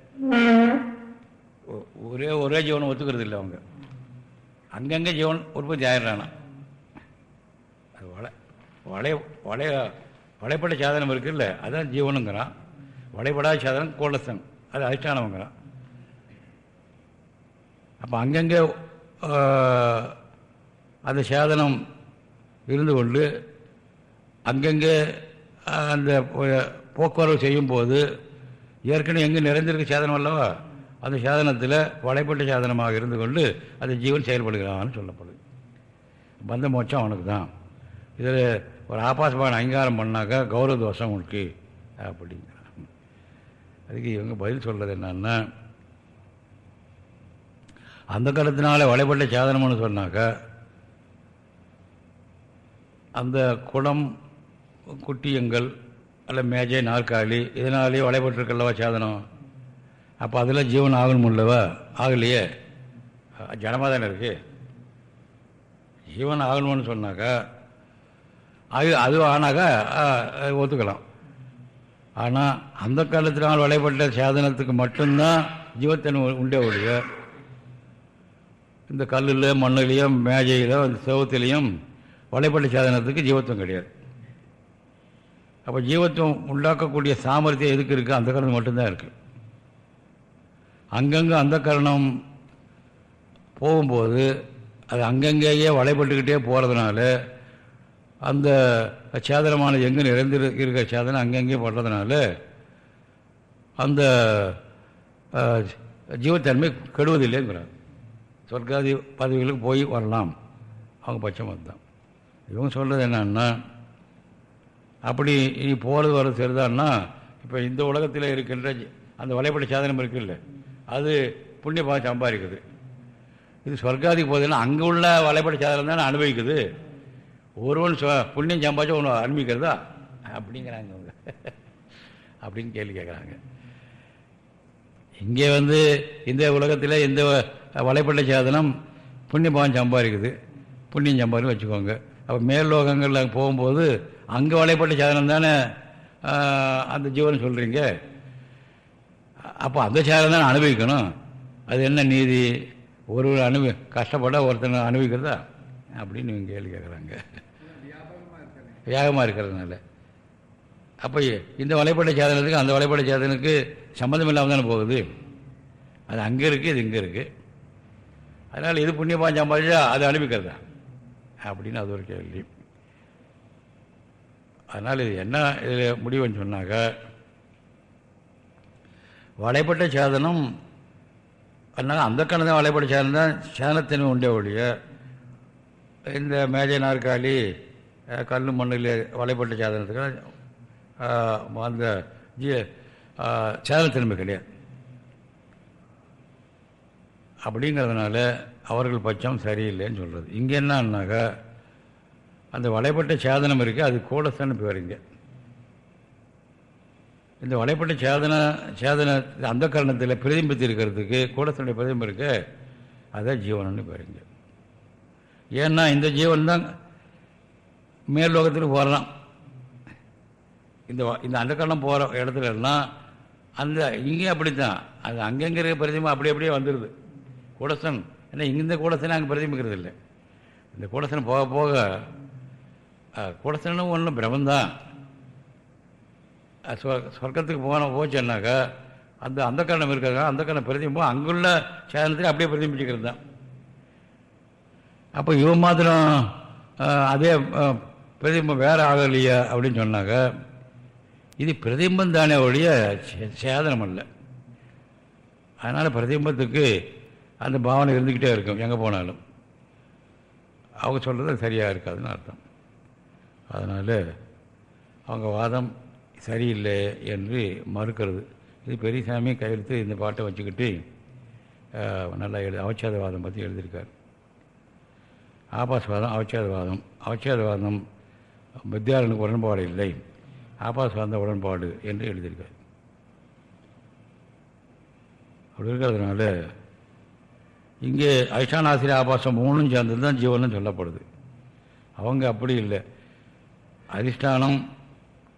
ஒரே ஒரே ஜீவனை ஒத்துக்கிறது இல்லை அவங்க. அங்கங்கே ஜீவன் உற்பத்தி ஆயிடுறானா அது வளை வளைய வளைய வளைப்பட சாதனம் இருக்குல்ல அதுதான் ஜீவனுங்கிறான். வளைபடாத சாதனம் கோலசன் அது அதிஷ்டானவங்கிறான் அப்போ அங்கங்கே அந்த சாதனம் இருந்து கொண்டு அங்கங்கே அந்த போக்குவரவு செய்யும்போது ஏற்கனவே எங்கே நிறைந்திருக்க சாதனம் அல்லவா? அந்த சாதனத்தில் வளைப்பட்ட சாதனமாக இருந்து கொண்டு அந்த ஜீவன் செயல்படுகிறான்னு சொல்லப்படுது. பந்த மோட்சம் அவனுக்கு தான் இதில் ஒரு ஆபாசமான அங்கீகாரம் பண்ணாக்கா கௌரவ தோஷம் உனக்கு அப்படிங்கிறான். அதுக்கு இவங்க பதில் சொல்கிறது என்னன்னா அந்த காலத்தினால வழிபட்ட சாதனம்னு சொன்னாக்கா அந்த குடம் குட்டியங்கள் அல்ல மேஜை நாற்காலி இதனாலேயே வளைபட்டுருக்கல்லவா சாதனம்? அப்போ அதில் ஜீவன் ஆகணுமில்லவா ஆகலையே? ஜனமாக தானே இருக்கு? ஜீவன் ஆகணும்னு சொன்னாக்கா அது அது ஆனாக்கா ஒத்துக்கலாம். ஆனால் அந்த காலத்தினால் வழிபட்ட சேதனத்துக்கு மட்டும்தான் ஜீவத்தன் உண்டே ஒழிய இந்த கல்லில் மண்ணிலையும் மேஜையிலோ அந்த செவத்திலையும் வழிபட்ட சேதனத்துக்கு ஜீவத்துவம் கிடையாது. அப்போ ஜீவத்துவம் உண்டாக்கக்கூடிய சாமர்த்தியம் எதுக்கு இருக்குது அந்த காரணம் மட்டும்தான் இருக்குது அங்கங்கே அந்த கரணம் போகும்போது அது அங்கங்கேயே வளைபட்டுக்கிட்டே போகிறதுனால அந்த சேதனமானது எங்கே நிறைந்து இருக்கிற சேதனம் அங்கங்கே படுறதுனால அந்த ஜீவத்தன்மை கெடுவதில்லைங்கிறார். சொர்க்காதி பதவிகளுக்கு போய் வரலாம். அவங்க பட்சம் தான் இவங்க சொல்கிறது என்னன்னா அப்படி இனி போகிறது வர்றது சரிதான்னா இப்போ இந்த உலகத்தில் இருக்கின்ற அந்த வலைப்பட சாதனம் இருக்குல்ல அது புண்ணிய பாவம் சம்பாதிக்குது. இது சொர்க்காதிக்கு போகுதுன்னா அங்கே உள்ள வலைப்பட சாதனம் தானே அனுபவிக்குது. ஒருவன் புண்ணியம் சம்பாதிச்சா ஒன்று அனுபவிக்கிறதா? அப்படிங்கிறாங்க அவங்க. அப்படின்னு கேள்வி கேட்குறாங்க இங்கே வந்து இந்த உலகத்தில் இந்த வலைப்பட்ட சாதனம் புண்ணியபாவம் சம்பாதிக்குது. புண்ணியம் சம்பாதிக்கும் வச்சுக்கோங்க. அப்போ மேல் லோகங்களில் போகும்போது அங்கே வலைப்பட்ட சாதனம் தானே அந்த ஜீவன் சொல்கிறீங்க அப்போ அந்த சாதனம் தானே அனுபவிக்கணும். அது என்ன நீதி? ஒரு அனுபவி கஷ்டப்பட ஒருத்தனை அனுபவிக்கிறதா? அப்படின்னு இவங்க கேள்வி கேட்குறாங்க வேகமாக இருக்கிறதுனால. அப்போ இந்த வலைப்பட சாதனத்துக்கு அந்த வலைப்பட சேதனுக்கு சம்மந்தம் இல்லாமல் தானே போகுது. அது அங்கே இருக்குது இது இங்கே இருக்குது அதனால் இது புண்ணியமாக சம்பாதிச்சா அது அனுப்பிக்கிறதா? அப்படின்னு அது ஒரு கேள்வி. அதனால் இது என்ன இதில் முடிவுன்னு சொன்னாக்க வலைப்பட்ட சேதனம் அதனால் அந்த கணந்தான் வலைப்பட சேதனம் தான் சாதனத்தின் உண்டே ஒழிய இந்த மேஜை நாற்காலி கல் மண்ணில் வலைப்பட்ட சாதனத்துக்கு அந்த ஜீ சேதனத்தன்மை கிடையாது அப்படிங்கிறதுனால அவர்கள் பட்சம் சரியில்லைன்னு சொல்கிறது இங்கே என்னன்னாக்கா அந்த வலைப்பட்ட சேதனம் இருக்குது அது கூடஸ்தான் பேருங்க இந்த வலைப்பட்ட சேதன சேதன அந்த காரணத்தில் பிரதிபித்து இருக்கிறதுக்கு கூடசனுடைய பிரதிபம் இருக்கு அதான் ஜீவனம்னு பேருங்க ஏன்னா இந்த ஜீவன் தான் மேல் லோகத்துக்கு போகிறான் இந்த இந்த அந்த காலம் போகிற இடத்துல எல்லாம் அந்த இங்கேயும் அப்படி தான் அது அங்கங்கிற பிரதிமை அப்படி அப்படியே வந்துடுது கூடசன் ஏன்னா இந்த கூடசனை அங்கே பிரதிமிக்கிறது இல்லை. இந்த கூடசன் போக போக கூடசனும் ஒன்றும் பிரமந்தான் சொர்க்கத்துக்கு போன போச்சுன்னாக்கா அந்த அந்த காரணம் இருக்காங்க அந்த காரணம் பிரதிபிம்பம் அங்குள்ள சேதனத்தில் அப்படியே பிரதிபிச்சுக்கிறது தான் அப்போ இவன் மாத்திரம் அதே பிரதிபிம்பம் வேறு ஆகலையா அப்படின்னு சொன்னாக்க இது பிரதிம்பம் தானே ஒழிய சேதனம் அல்ல. அதனால் பிரதிம்பத்துக்கு அந்த பாவனை இருந்துக்கிட்டே இருக்கும் எங்கே போனாலும். அவங்க சொல்கிறது சரியாக இருக்காதுன்னு அர்த்தம். அதனால் அவங்க வாதம் சரியில்லை என்று மறுக்கிறது. இது பெரியசாமி கையெழுத்து இந்த பாட்டை வச்சுக்கிட்டு நல்லா எழுது அவச்சேதவாதம் பற்றி எழுதியிருக்கார். ஆபாசவாதம் அவச்சேதவாதம் அவச்சேதவாதம் வித்யாரனுக்கு உடன்பாடு இல்லை. ஆபாசவாத உடன்பாடு என்று எழுதியிருக்கார். அப்படி இருக்கிறதுனால இங்கே ஐஷானாசிரிய ஆபாசம் மூணும் சேர்ந்தது தான் ஜீவனம் சொல்லப்படுது. அவங்க அப்படி இல்லை. அதிஷ்டானம்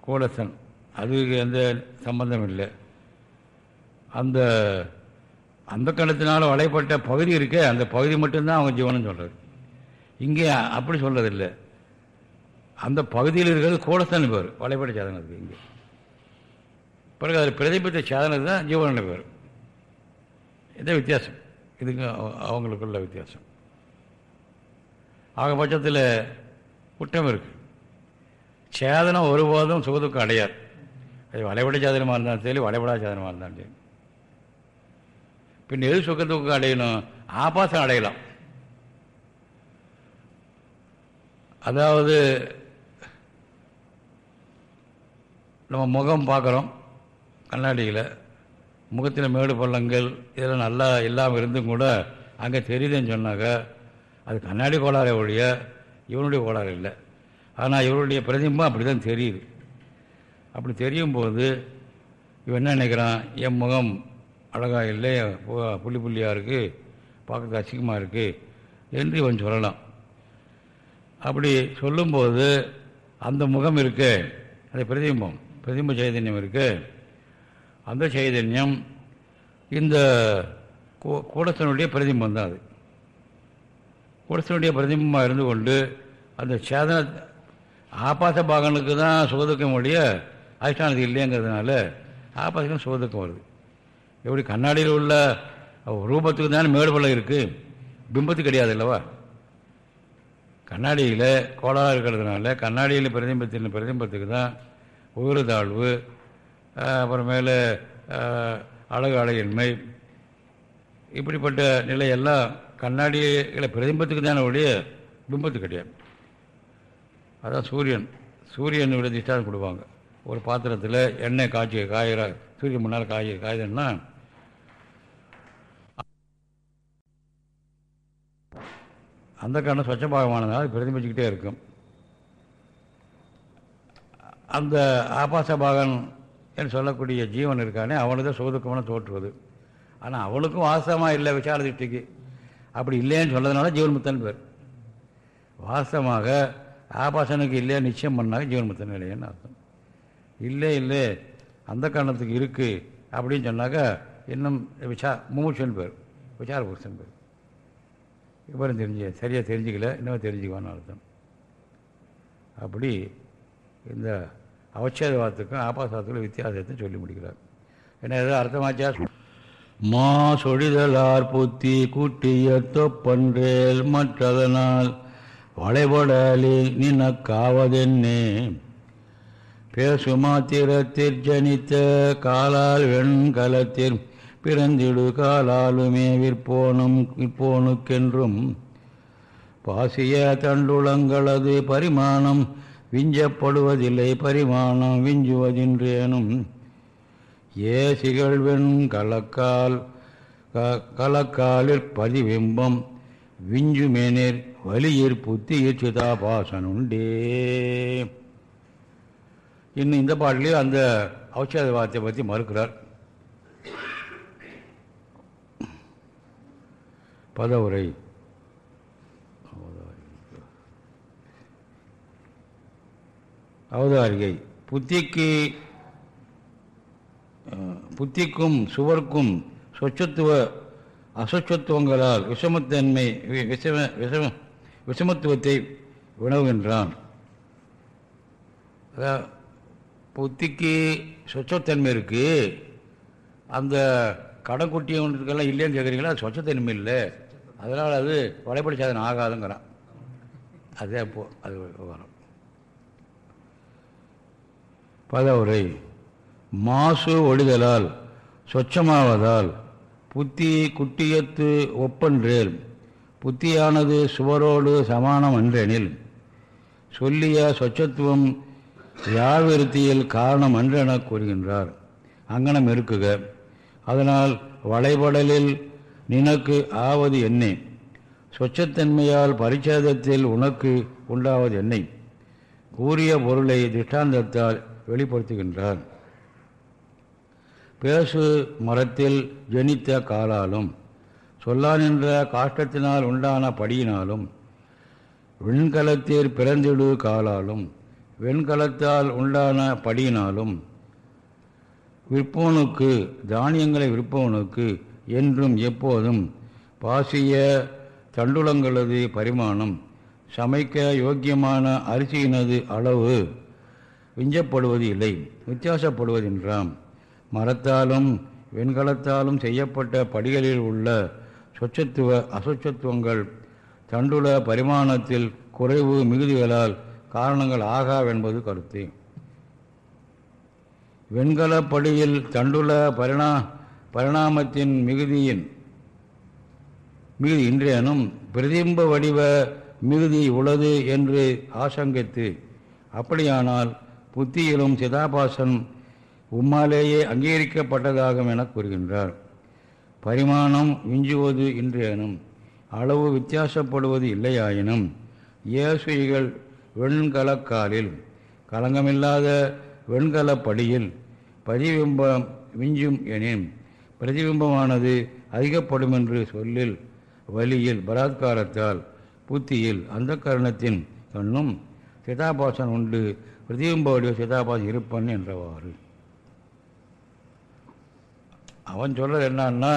கூலசன் அதுக்கு எந்த சம்பந்தம் இல்லை. அந்த அந்த கணத்தினால் வளைப்பட்ட பகுதி இருக்கே அந்த பகுதி மட்டும்தான் அவங்க ஜீவனம் சொல்கிறது இங்கே அப்படி சொல்கிறதில்லை அந்த பகுதியில் இருக்கிறது கூடஸ்தான் பேர் வளைபட சாதனத்துக்கு இங்கே. பிறகு அதில் பிரதிபித்த சாதனத்து தான் ஜீவன பேர். இதான் வித்தியாசம். இதுக்கு அவங்களுக்குள்ள வித்தியாசம். ஆக பட்சத்தில் குற்றம் இருக்கு. சேதனம் ஒருபோதும் சுகதுக்கம் அடையாது. அது வளைபட சாதனமாக இருந்தாலும் சரி வளைபடா சாதனமாக இருந்தாலும் சரி. பின் எது சுகத்துக்கு அடையணும்? ஆபாசம் அடையலாம். அதாவது நம்ம முகம் பார்க்குறோம். கண்ணாடியில். முகத்தில் மேடு பள்ளங்கள் இதெல்லாம் நல்லா இல்லாமல் இருந்தும் கூட அங்கே தெரியுதுன்னு சொன்னாக்கா அது கண்ணாடி கோளாறு ஒழிய இவனுடைய கோளாறு இல்லை. ஆனால் இவருடைய பிரதிபம் அப்படி தான் தெரியுது. அப்படி தெரியும் போது இவன் என்ன நினைக்கிறான்? என் முகம் அழகாக இல்லை பு- புள்ளி புள்ளியாக இருக்குது பார்க்கறதுக்கு அசிங்கமாக இருக்குது என்று இவன் சொல்லலாம். அப்படி சொல்லும்போது அந்த முகம் இருக்கு அந்த பிரதிபிம்பம். பிரதிம சைதன்யம் இருக்கு. அந்த சைதன்யம் இந்த கூ- கூடசனுடைய தான் அது. கூடசனுடைய பிரதிபிம்பமாக இருந்து கொண்டு அந்த சேதன ஆபாச பாகனுக்கு தான் சுகதுக்கம் உடைய அதிஷ்டானது இல்லைங்கிறதுனால ஆபாசம் சுகதுக்கம் வருது. எப்படி கண்ணாடியில் உள்ள ரூபத்துக்கு தானே மேடு பள்ளம் இருக்குது பிம்பத்து கிடையாது அல்லவா? கண்ணாடியில் கோளாறு இருக்கிறதுனால கண்ணாடியில் பிரதிபத்தின் பிரதிபத்துக்கு தான் உயிர் தாழ்வு அப்புறமேல அழகு அழகின்மை இப்படிப்பட்ட நிலையெல்லாம் கண்ணாடியில் பிரதிபத்துக்கு தானே ஒழிய பிம்பத்துக்கு கிடையாது. அதான் சூரியன். சூரியனுடைய திஷ்டாந்தம் கொடுப்பாங்க. ஒரு பாத்திரத்தில் எண்ணெய் காய்ச்சி காயிற சூரியன் முன்னால் காய் காயுதுன்னா அந்த கண்ணம் சொச்சபாகமானதுனால அது பிரதிபலிச்சுக்கிட்டே இருக்கும். அந்த ஆபாச பாகன் என்று சொல்லக்கூடிய ஜீவன் இருக்கானே அவனுக்கு தான் சுகதுக்கமான தோற்றுவது. ஆனால் அவனுக்கும் வாசமாக இல்லை விசார திருஷ்டிக்கு அப்படி இல்லைன்னு சொன்னதுனால ஜீவன்முத்தன் பேர். வாசமாக ஆபாசனுக்கு இல்லையா நிச்சயம் பண்ணாங்க ஜீவன்முத்தன் இல்லைன்னு அர்த்தம். இல்லை இல்லை அந்த காரணத்துக்கு இருக்குது அப்படின்னு சொன்னாக்கா இன்னும் விசா மூச்சன் பேர் விசார புருஷன் பேர். இவரும் தெரிஞ்சு சரியாக தெரிஞ்சுக்கல இன்னும் தெரிஞ்சுக்குவான்னு அர்த்தம். அப்படி இந்த அவச்சேதவாதத்துக்கும் ஆபாசத்துக்கும் வித்தியாசத்தை சொல்லி முடிக்கிறார். என்ன ஏதோ அர்த்தமாச்சா? மா சொழிதலார் புத்தி கூட்டிய தொப்பன்றேல் மற்றதனால் வளைபடலில் நினக்காவதென்னே. பேசுமாத்திரத்தில் ஜனித்த காலால் வெண்கலத்தில் பிறந்திடு காலாலுமே விற்போனும் விற்போனுக்கென்றும். பாசிய தண்டுளங்களது பரிமாணம் விஞ்சப்படுவதில்லை பரிமாணம் விஞ்சுவதின்றேனும். ஏசிகழ்வெண் கலக்கால் க- பதிவிம்பம் விஞ்சுமேனிர் வலியிற் புத்தியிற் சிதாபாசனுண்டே இன்னும் இந்த பாட்டிலையும் அந்த அவச்சேத வார்த்தையை பற்றி மறுக்கிறார். பதவுரை. அவதாரிகை. புத்திக்கு புத்திக்கும் சுவர்க்கும் சொச்சத்துவ அசொச்சத்துவங்களால் விஷமத்தன்மை விஷம விஷம விஷமத்துவத்தை வினவுகின்றான் புத்திக்கு சொச்சத்தன்மை இருக்கு. அந்த கடன் குட்டியவனுக்கெல்லாம் இல்லைன்னு கேட்குறீங்களா அது சொச்சத்தன்மை இல்லை. அதனால் அது வலைப்படி சாதனம் ஆகாதுங்கிறான். அதே அப்போது அது வரும். பதவுரை. மாசு ஒழிதலால் சொச்சமாவதால் புத்தி குட்டியத்து ஒப்பன்றேல் புத்தியானது சுவரோடு சமானம் என்றெனில் சொல்லிய சொச்சத்துவம் யாவிருத்தியில் காரணம் அன்றென கூறுகின்றார். அங்கனம் இருக்குக அதனால் வளைபடலில் நினக்கு ஆவது என்னை சொச்சத்தன்மையால் பரிச்சேதத்தில் உனக்கு உண்டாவது என்னை கூறிய பொருளை திஷ்டாந்தத்தால் வெளிப்படுத்துகின்றார். பேசு மரத்தில் ஜனித்த காலாலும் சொல்லானின்ற காஷ்டத்தினால் உண்டான படியினாலும் வெண்கலத்தில் பிறந்திடு காலாலும் வெண்கலத்தால் உண்டான படியினாலும் விற்பவனுக்கு தானியங்களை விற்பவனுக்கு என்றும் எப்போதும் பாசிய தண்டுலங்களது பரிமாணம் சமைக்க யோக்கியமான அரிசியினது அளவு விஞ்சப்படுவது இல்லை வித்தியாசப்படுவதென்றாம் மரத்தாலும் வெண்கலத்தாலும் செய்யப்பட்ட படிகளில் உள்ள சொச்சத்துவ அசுச்சத்துவங்கள் தண்டுல பரிமாணத்தில் குறைவு மிகுதிகளால் காரணங்கள் ஆகாவென்பது கருத்து. வெண்கலப்படியில் தண்டுல பரிணா பரிணாமத்தின் மிகுதியின் மிகுதி இன்றேனும் பிரதிம்ப வடிவ மிகுதி உள்ளது என்று ஆசங்கித்து அப்படியானால் புத்தியிலும் சிதாபாசன் உம்மாலேயே அங்கீகரிக்கப்பட்டதாகும் என கூறுகின்றார். பரிமாணம் விஞ்சுவது இன்றேனும் அளவு வித்தியாசப்படுவது இல்லையாயினும் இயேசுகள் வெண்கலக்காலில் கலங்கமில்லாத வெண்கலப்படியில் பிரதிபிம்பம் விஞ்சும் எனின் பிரதிபிம்பமானது அதிகப்படும் என்று சொல்லில் வழியில் பலாத்காரத்தால் புத்தியில் அந்த கரணத்தின் கண்ணும் சிதாபாசன் உண்டு பிரதிபிம்ப வடிவ சிதாபாசன் இருப்பன் என்றவாறு. அவன் சொல்றது என்னன்னா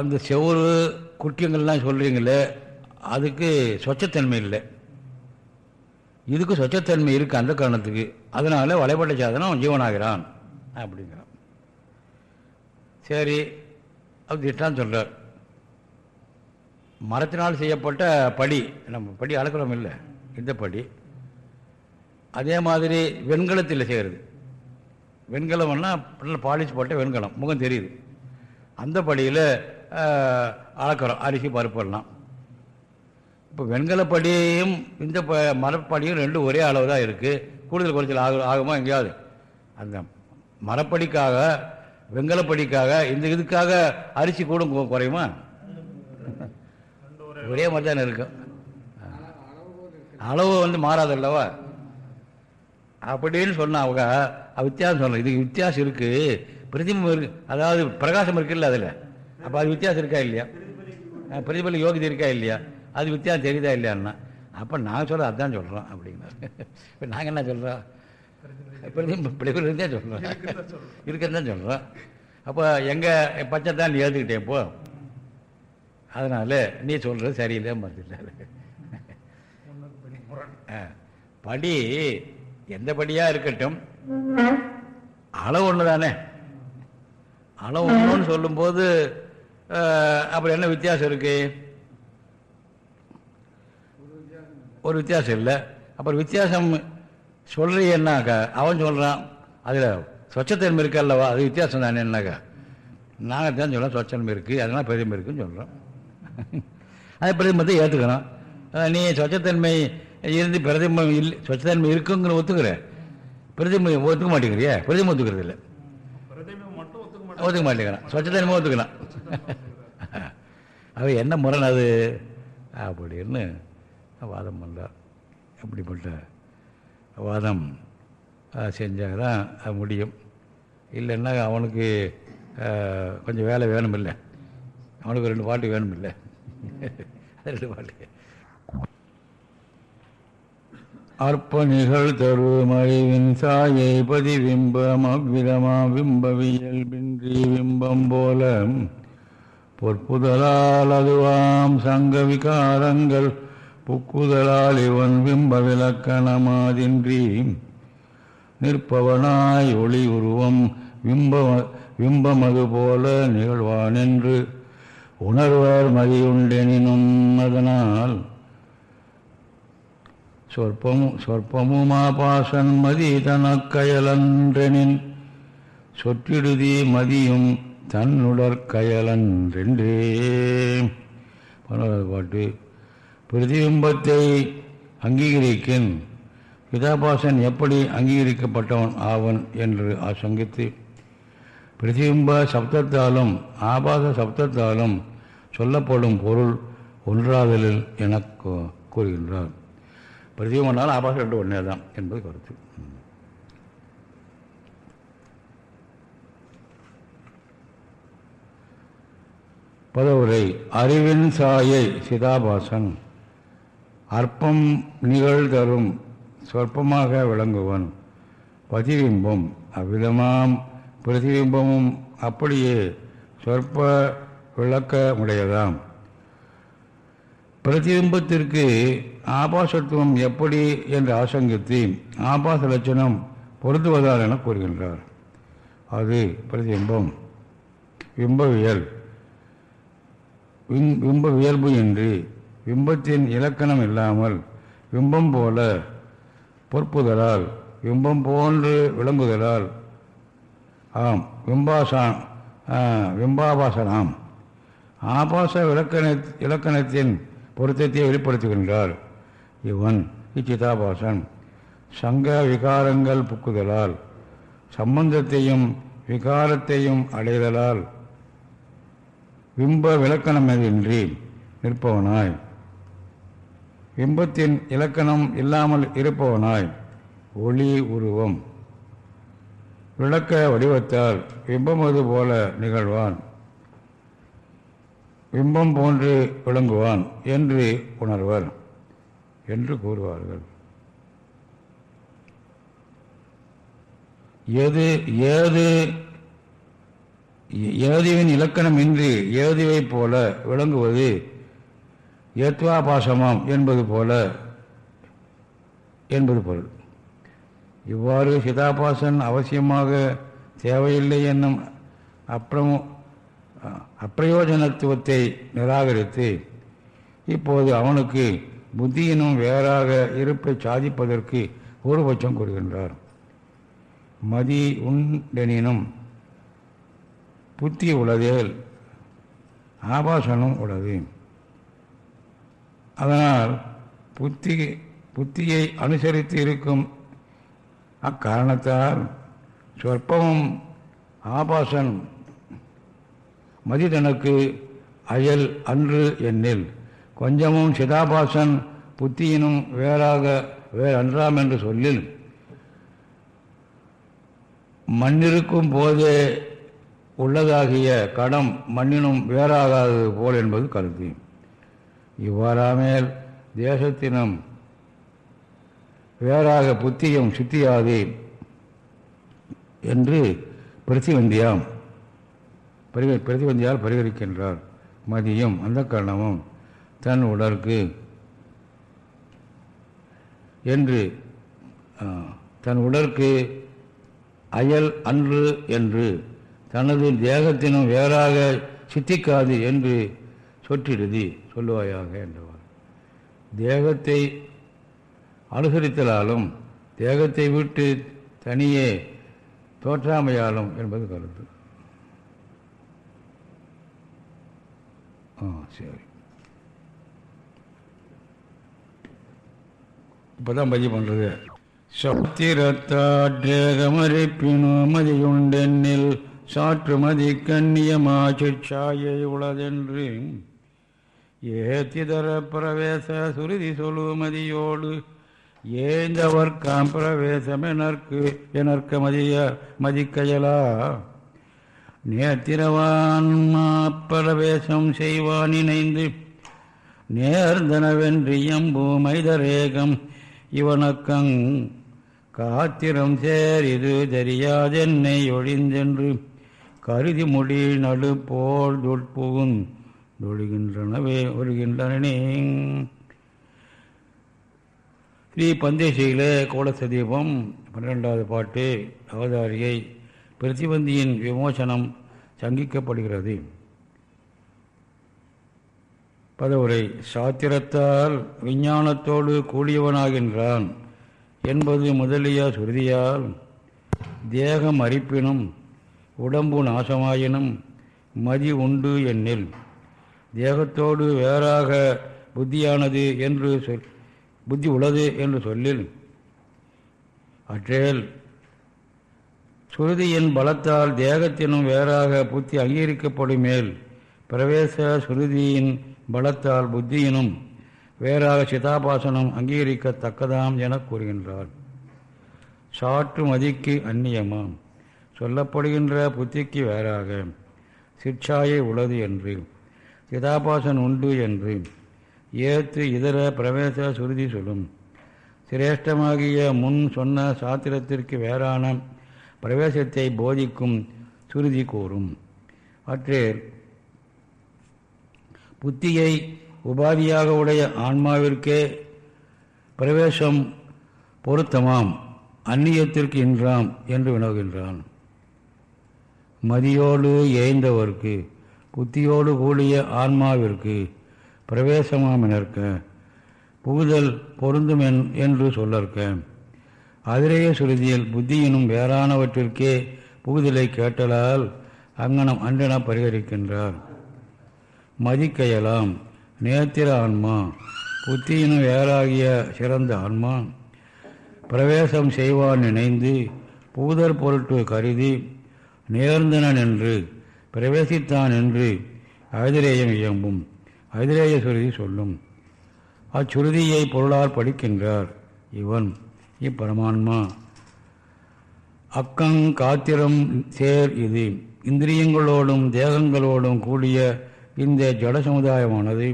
அந்த செவ்வறு குட்டியங்கள்லாம் சொல்கிறீங்களே அதுக்கு சொச்சத்தன்மை இல்லை. இதுக்கு சொச்சத்தன்மை இருக்குது அந்த காரணத்துக்கு. அதனால் வலைப்பட்ட சாதனம் ஜீவனாகிறான் அப்படிங்கிறான். சரி அது திட்டான்னு சொல்கிறார் மரத்தினால் செய்யப்பட்ட படி நம்ம படி அளக்கிறோம் இல்லை இந்த படி. அதே மாதிரி வெண்கலத்தில் செய்கிறது வெண்கலம்னா நல்ல பாலிஷ் போட்ட வெண்கலம் முகம் தெரியுது. அந்த படியில் அளக்கிறோம் அரிசி பருப்பெல்லாம் இப்போ வெண்கலப்படியும் இந்த ப மரப்படியும் ரெண்டும் ஒரே அளவு தான் இருக்குது கூடுதல் குறைச்சல் ஆக ஆகுமா எங்கேயாவது? அந்த மரப்படிக்காக வெண்கலப்படிக்காக இந்த இதுக்காக அரிசி கூடும் குறையுமா? ஒரே மாதிரி தானே இருக்கும். அளவு வந்து மாறாதல்லவா அப்படின்னு சொன்ன அவங்க வித்தியாசம் சொல்லலாம் இதுக்கு வித்தியாசம் இருக்குது பிரதிபம் இருக்கு. அதாவது பிரகாசம் இருக்குல்ல அதில். அப்போ அது வித்தியாசம் இருக்கா இல்லையா? பிரதிபலி யோகிதை இருக்கா இல்லையா? அது வித்தியாசம் தெரியுதா இல்லையான்னா அப்போ நான் சொல்ல அதான் சொல்கிறோம் அப்படின்னாரு. இப்போ நாங்கள் என்ன சொல்கிறோம் பிரதிபம் பிரதிபலி தான் சொல்கிறோம் இருக்குன்னு தான் சொல்கிறோம் அப்போ எங்கள் பச்சை தான் நீ ஏற்றுக்கிட்டேன் இப்போ அதனால் நீ சொல்கிறது சரியில்லை மறுத்துட்டாரு. படி எந்த படியாக இருக்கட்டும். அளவு ஒன்று தானே அளவு ஒன்றுன்னு சொல்லும்போது அப்புறம் என்ன வித்தியாசம் இருக்குது ஒரு வித்தியாசம் இல்லை. அப்புறம் வித்தியாசம் சொல்கிறீன்னாக்கா அவன் சொல்கிறான் அதில் சொச்சத்தன்மை இருக்கு அல்லவா? அது வித்தியாசம் தானே என்னாக்கா நாங்கள் தான் சொல்கிறோம் சொச்சன்மை இருக்குது அதெல்லாம் பெருமை இருக்குன்னு சொல்கிறோம் அது பிரதிபத்தை ஏற்றுக்கிறோம் நீ சொச்சத்தன்மை இருந்து பிரதிபம் இல்லை சொச்சத்தன்மை இருக்குங்கிற ஒத்துக்கிற. பிரதிமை ஒத்துக்க மாட்டேங்கிறியா? பிரதிமை ஒத்துக்கிறது இல்லை. ஒத்துக்க மாட்டேங்கிறான். சொச்சத்தன்மை ஒத்துக்கலாம் அது என்ன முரண் அது? அப்படின்னு வாதம் பண்ணுறார் அப்படிப்பட்ட வாதம்? செஞ்சால் தான் அது முடியும். இல்லைன்னா அவனுக்கு கொஞ்சம் வேலை வேணும் இல்லை அவனுக்கு ரெண்டு பாட்டு வேணும் இல்லை ரெண்டு பாட்டு. அற்ப நிகழ் தரு மறைவின் சாயை பதிவிம்பம் அவ்விதமா விம்பவியல் பின்றி விம்பம் போல. பொற்புதலால் அதுவாம் சங்க விகாரங்கள் புக்குதலால் இவன் பிம்ப விலக்கணமாதின்றி நிற்பவனாய் ஒளி உருவம் விம்ப விம்பமது போல நிகழ்வான் என்று உணர்வர் மதியுண்டெனினும் அதனால் சொற்பமும் சொற்பமுமாபாசன் மதி தனக்கயலன்றெனின் சொற்றிடுதி மதியும் தன்னுடற்கயலன்றென்றே பன்னெண்டாவது பாட்டு. பிரதிபிம்பத்தை அங்கீகரிக்கின் பிதாபாசன் எப்படி அங்கீகரிக்கப்பட்டவன் ஆவன் என்று ஆசங்கித்து பிரதிபிம்ப சப்தத்தாலும் ஆபாச சப்தத்தாலும் சொல்லப்படும் பொருள் ஒன்றாதலில் என கூறுகின்றார். பிரதிபிம்பனாலும் ஆபாசம் ரெண்டு ஒன்றே தான் என்பது கருத்து. பதவுரை அறிவின் சாயை சிதாபாசன் அற்பம் நிகழ்தரும் சொற்பமாக விளங்குவன் பதிபிம்பம் அவ்விதமாம் பிரதிபிம்பமும் அப்படியே சொற்ப விளக்கமுடையதாம். பிரதிபிம்பத்திற்கு ஆபாசத்துவம் எப்படி என்று ஆசங்கித்து ஆபாச லட்சணம் பொருந்துவதால் என கூறுகின்றார். அது பிரதிபிம்பம். பிம்பவியல் பிம்ப இயல்பு என்று பிம்பத்தின் இலக்கணம் இல்லாமல் பிம்பம் போல பொற்புதலால் பிம்பம் போன்று விளங்குதலால் ஆம் பிம்பாசா விம்பாபாசனாம். ஆபாச இலக்கண இலக்கணத்தின் பொருத்தத்தை வெளிப்படுத்துகின்றார். இவன் இச்சிதாபாசன் சங்க விகாரங்கள் புக்குதலால் சம்பந்தத்தையும் விகாரத்தையும் அடைதலால் பிம்ப விளக்கணமின்றி நிற்பவனாய். பிம்பத்தின் இலக்கணம் இல்லாமல் இருப்பவனாய். ஒளி உருவம். விளக்க வடிவத்தால் பிம்பமது போல நிகழ்வான். பிம்பம் போன்று விளங்குவான் என்று உணர்வர் என்று கூறுவார்கள். எது ஏது ஏதுவின் இலக்கணம் இன்றி ஏதுவைப் போல விளங்குவது ஏத்வாபாசமாம் என்பது போல என்பது பொருள். இவ்வாறு சிதாபாசன் அவசியமாக தேவையில்லை என்னும் அப்புறம் அப்பிரயோஜனத்துவத்தை நிராகரித்து இப்போது அவனுக்கு புத்தியினும் வேறாக இருப்பை சாதிப்பதற்கு ஒரு பட்சம் கூறுகின்றார். மதி உண்டெனினும் புத்தி உளதேல் ஆபாசனும் உள்ளது. அதனால் புத்தி புத்தியை அனுசரித்து இருக்கும் அக்காரணத்தால் சொற்பமும் ஆபாசன் மதிதனக்கு அயல் அன்று என்னில். கொஞ்சமும் சிதாபாசன் புத்தியினும் வேறாக வேறு அன்றாம் என்று சொல்லில். மண்ணிருக்கும் போதே உள்ளதாகிய கடம் மண்ணினும் வேறாகாதது போல் என்பது கருத்து இவ்வாறாமேல் தேசத்தினம் வேறாக புத்தியும் சித்தியாது என்று பிரதிவந்தியாம் பரிக பிரதிபந்தியால் பரிகரிக்கின்றார். மதியும் அந்த கரணமும் தன் உடற்கு என்று தன் உடற்கு அயல் அன்று என்று தனது தேகத்தினும் வேறாக சித்திக்காது என்று சொற்றிடுதி சொல்லுவாயாக என்றவர் தேகத்தை அனுசரித்தலாலும் தேகத்தை விட்டு தனியே தோற்றாமையாலும் என்பது கருத்து. ஆ சரி. இப்போதான் பதிவு பண்ணுறது சப்திரத்தாற்றேகமரிப்பினோ மதியுண்டெண்ணில் சாற்றுமதி மதி கண்ணியமாச்சாயை உளதென்று ஏத்திதர பிரவேச சுருதி சொல்லுமதியோடு ஏந்தவர்க்காம் பிரவேசம் எனற்கு மதிய மதிக்கையலா. நேத்திரவான் பிரவேசம் செய்வான் இணைந்து. நேர்ந்தனவென்றியம் பூமைதரேகம் இவனக்கங் காத்திரம் சேரிது தெரியாதென்னை ஒழிந்தென்று கருதி முடி நடு போல் தொட்புகும் தொழுகின்றனவே வருகின்றனே ஸ்ரீ பந்தேசியிலே கோலசதீபம் பன்னிரெண்டாவது பாட்டு அவதாரியை பிரதிபந்தியின் விமோசனம் சங்கிக்கப்படுகிறது. பதவுரை சாத்திரத்தால் விஞ்ஞானத்தோடு கூடியவனாகின்றான் என்பது முதலிய சுருதியால் தேகம் அரிப்பினும் உடம்பு நாசமாயினும் மதி உண்டு என்னில் தேகத்தோடு வேறாக புத்தியானது என்று சொல் புத்தி உள்ளது என்று சொல்லில் அற்றேல் சுருதியின் பலத்தால் தேகத்தினும் வேறாக புத்தி அங்கீகரிக்கப்படும் மேல் பிரவேச சுருதியின் பலத்தால் புத்தியினும் வேறாக சிதாபாசனம் அங்கீகரிக்கத்தக்கதாம் என கூறுகின்றார். சாற்று மதிக்கு அந்நியமாம். சொல்லப்படுகின்ற புத்திக்கு வேறாக சிற்சாயை உள்ளது என்று சிதாபாசன் உண்டு என்று ஏற்று இதர பிரவேச சுருதி சொல்லும். சிரேஷ்டமாகிய முன் சொன்ன சாத்திரத்திற்கு வேறான பிரவேசத்தை போதிக்கும் சுருதி கூறும். அற்று புத்தியை உபாதியாக உடைய ஆன்மாவிற்கே பிரவேசம் பொருத்தமாம் அந்நியத்திற்கு இன்றாம் என்று வினவுகின்றான். மதியோடு ஏய்ந்தவர்க்கு புத்தியோடு கூடிய ஆன்மாவிற்கு பிரவேசமாம் எனற்க புகுதல் பொருந்தும் என்று சொல்லற்க. அதிலேய சுருதியில் புத்தியினும் வேறானவற்றிற்கே புகுதலை கேட்டலால் அங்கனம் அன்றென பரிகரிக்கின்றார். மதிக்கையலாம் நேத்திர ஆன்மா புத்தியினும் வேறாகிய சிறந்த ஆன்மா பிரவேசம் செய்வான் நினைந்து புகுதல் பொருட்டு கருதி நேர்ந்தனன் என்று பிரவேசித்தான் என்று அதிரேயம் இயம்பும். அதிரேய சுருதி சொல்லும். அச்சுருதியை பொருளால் படிக்கின்றார் இவன். இப்பரமான்மா அக்கங் காத்திரம் சேர் இது. இந்திரியங்களோடும் தேகங்களோடும் கூடிய இந்த ஜட சமுதாயமானது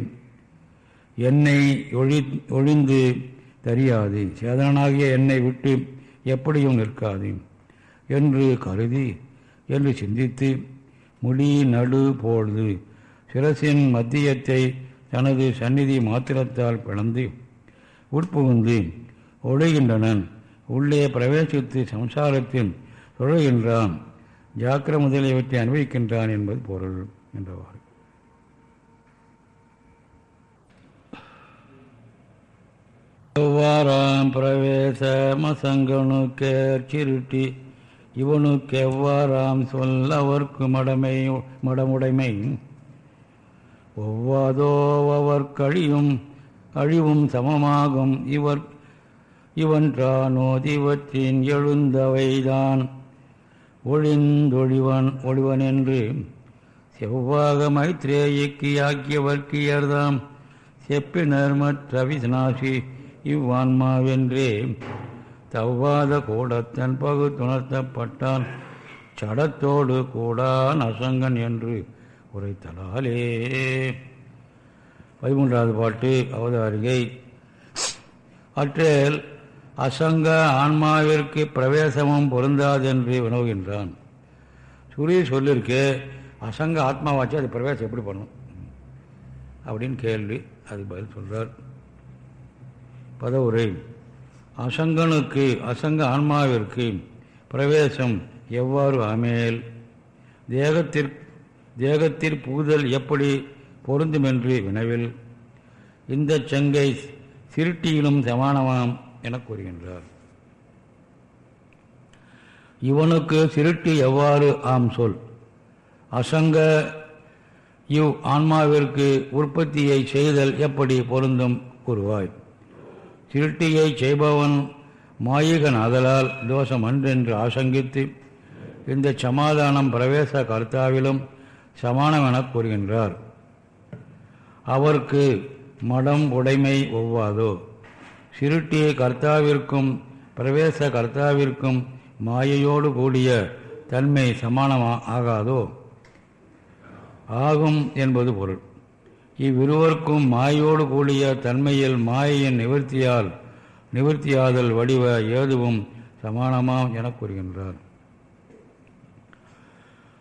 என்னை ஒழி ஒழிந்து தெரியாது. சேதனாகிய என்னை விட்டு எப்படியும் நிற்காது என்று கருதி என்று சிந்தித்து முடி நடு போழ்து. சிரசின் மத்தியத்தை தனது சந்நிதி மாத்திரத்தால் பிளந்து உட்புகுந்து ஒழுகின்றனன். உள்ளே பிரவேசித்து சம்சாரத்தில் தொழுகின்றான். ஜாக்கிர முதலியவற்றை அனுபவிக்கின்றான் என்பது பொருள் என்றவாறு. எவ்வாறாம் பிரவேச மசங்கனுக்கேர் இவனுக்கு எவ்வாறாம் சொல் அவர்க்கு மடமை மடமுடைமை? ஒவ்வாதோ அவர்க்கழியும் அழிவும் சமமாகும். இவர் இவன்றானோதிவற்றின் எழுந்தவைதான். ஒழிந்தொழிவன் ஒழிவன் என்று செவ்வாக மைத்ரேயிக்கு ஆக்கியவர்க்கியர்தாம் செப்பினர் மற்ற இவ்வான்மாவென்றே தவ்வாத கூடத்தன் பகுத்துணர்த்தப்பட்டான். சடத்தோடு கூடான் அசங்கன் என்று உரைத்தலாலே. பதிமூன்றாவது பாட்டு அவதாரிகை. அற்றேல் அசங்க ஆன்மாவிற்கு பிரவேசமும் பொருந்தாதென்று வினவுகின்றான் சூரிய சொல்லிருக்கு அசங்க ஆத்மாவாச்சு அது பிரவேசம் எப்படி பண்ணும்? அப்படின்னு கேள்வி அது பதில் சொல்கிறார் பதவுரை அசங்கனுக்கு அசங்க ஆன்மாவிற்கு பிரவேசம் எவ்வாறு அமேல் தேகத்திற் தேகத்தில் புகுதல் எப்படி பொருந்துமென்று வினவில்? இந்த செங்கை சிருட்டியிலும் சமானமாம். என கூறுகின்றார். இவனுக்கு சிருட்டி எவ்வாறு? ஆம் சொல். அசங்க இவ் ஆன்மாவிற்கு உற்பத்தியை செய்தல் எப்படி பொருந்தும்? கூறுவாய். திருட்டியை செய்பவன் மாயிகன் ஆதலால் தோஷம் அன்றென்று ஆசங்கித்து இந்த சமாதானம் பிரவேச கர்த்தாவிலும் சமானம் என கூறுகின்றார். அவருக்கு மடம் உடைமை ஒவ்வாதோ? சிருட்டி கர்த்தாவிற்கும் பிரவேச கர்த்தாவிற்கும் மாயையோடு கூடிய தன்மை சமானமா ஆகாதோ? ஆகும் என்பது பொருள். இவ்விருவருக்கும் மாயோடு கூடிய தன்மையில் மாயையின் நிவர்த்தியால் நிவர்த்தியாதல் வடிவ ஏதுவும் சமானமாம் என கூறுகின்றார்.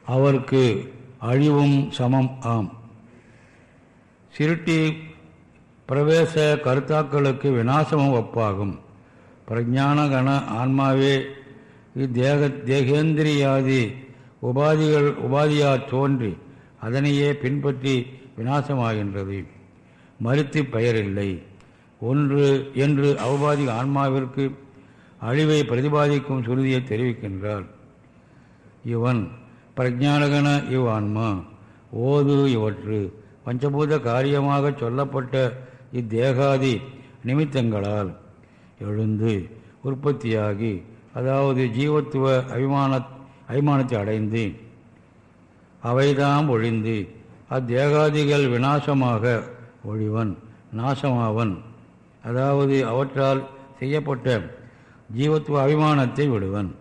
அவருக்கு அழிவும் சமம் ஆம். சிருட்டி பிரவேச கருத்தாக்களுக்கு விநாசமும் ஒப்பாகும். பிரஜான கண ஆன்மாவே இத்தேக தேகேந்திரியாதி உபாதிகள் உபாதியார் தோன்றி அதனையே பின்பற்றி விநாசமாகின்றது. மறுத்து பெயரில்லை. ஒன்று என்று அவபாதிக ஆன்மாவிற்கு அழிவை பிரதிபாதிக்கும் சுருதியை தெரிவிக்கின்றார். இவன் பிரஜானகன இவ் ஆன்மா. ஓது இவற்று. பஞ்சபூத காரியமாக சொல்லப்பட்ட இத்தேகாதி நிமித்தங்களால் எழுந்து உற்பத்தியாகி அதாவது ஜீவத்துவ அபிமான அபிமானத்தை அடைந்து அவைதாம் ஒழிந்து அத்தேகாதிகள் விநாசமாக ஒழிவன் நாசமாவன் அதாவது அவற்றால் செய்யப்பட்ட ஜீவத்துவ அபிமானத்தை விடுவன்.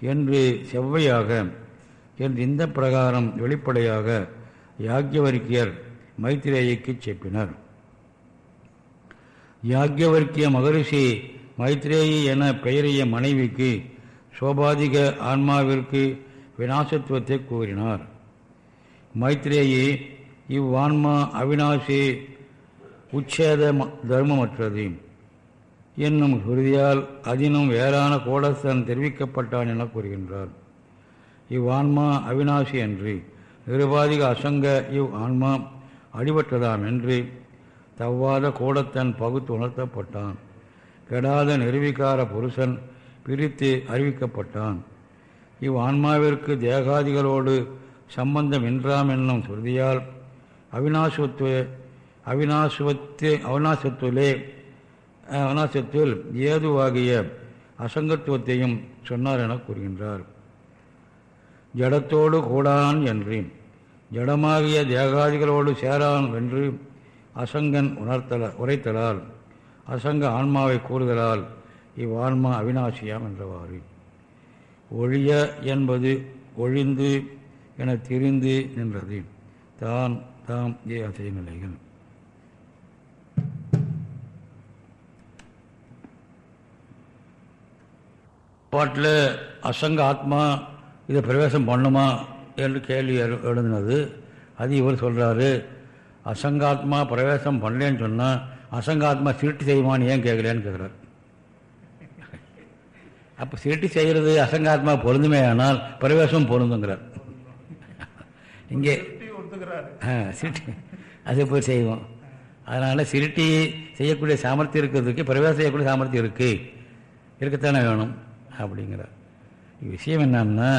என்று செவ்வையாக என்று இந்த பிரகாரம் வெளிப்படையாக யாக்கியவர்க்கியர் மைத்திரேயிக்கு செப்பினர். யாக்கியவர்க்கிய மகரிஷி மைத்ரேயி என பெயரிய மனைவிக்கு சோபாதிக ஆன்மாவிற்கு விநாசத்துவத்தை கூறினார். மைத்ரேயி இவ்வான்மா அவினாசி உச்சேத தர்மமற்றது. என்னும் சுருதியால் அதினும் வேறான கோடசன் தெரிவிக்கப்பட்டான் என கூறுகின்றார். இவ்வான்மா அவினாசி என்று நிருபாதிக அசங்க இவ் ஆன்மா அடிபட்டதாம் என்று தவ்வாத கோடத்தன் பகுத்து உணர்த்தப்பட்டான். கெடாத நிரூபிக்கார புருஷன் பிரித்து அறிவிக்கப்பட்டான். இவ் ஆன்மாவிற்கு தேகாதிகளோடு சம்பந்தம் என்றாம் என்னும் சுருதியால் அவிநாசுவத்து அவினாசுவத்து அவினாசத்துவிலே அவினாசத்தில் ஏதுவாகிய அசங்கத்துவத்தையும் சொன்னார் என கூறுகின்றார். ஜடத்தோடு கூடான் என்று ஜடமாகிய தேகாதிகளோடு சேரான் என்று அசங்கன் உணர்த்தல உரைத்தலால் அசங்க ஆன்மாவை கூறுதலால் இவ்வான்மா அவினாசியாம் என்றவாறு. ஒழிய என்பது ஒழிந்து என திரிந்து நின்றது. தான் தாம் ஏ அசை நிலைகள். பாட்டில் அசங்க ஆத்மா இதை பிரவேசம் பண்ணுமா என்று கேள்வி எழு எழுதினது. அது இவர் சொல்கிறாரு அசங்காத்மா பிரவேசம் பண்ணலேன்னு சொன்னால் அசங்காத்மா சிருட்டி செய்யுமான்னு ஏன் கேட்கலன்னு கேட்குறாரு. அப்போ சிருட்டி செய்கிறது அசங்காத்மா பொருந்துமே ஆனால் பிரவேசம் பொருந்துங்கிறார். இங்கே சிருட்டி அது போய் செய்வோம். அதனால் சிருட்டி செய்யக்கூடிய சாமர்த்தியம் இருக்கிறதுக்கு பிரவேசம் செய்யக்கூடிய சாமர்த்தியம் இருக்குது இருக்கத்தானே வேணும் அப்படிங்கிறார். விஷயம் என்னன்னா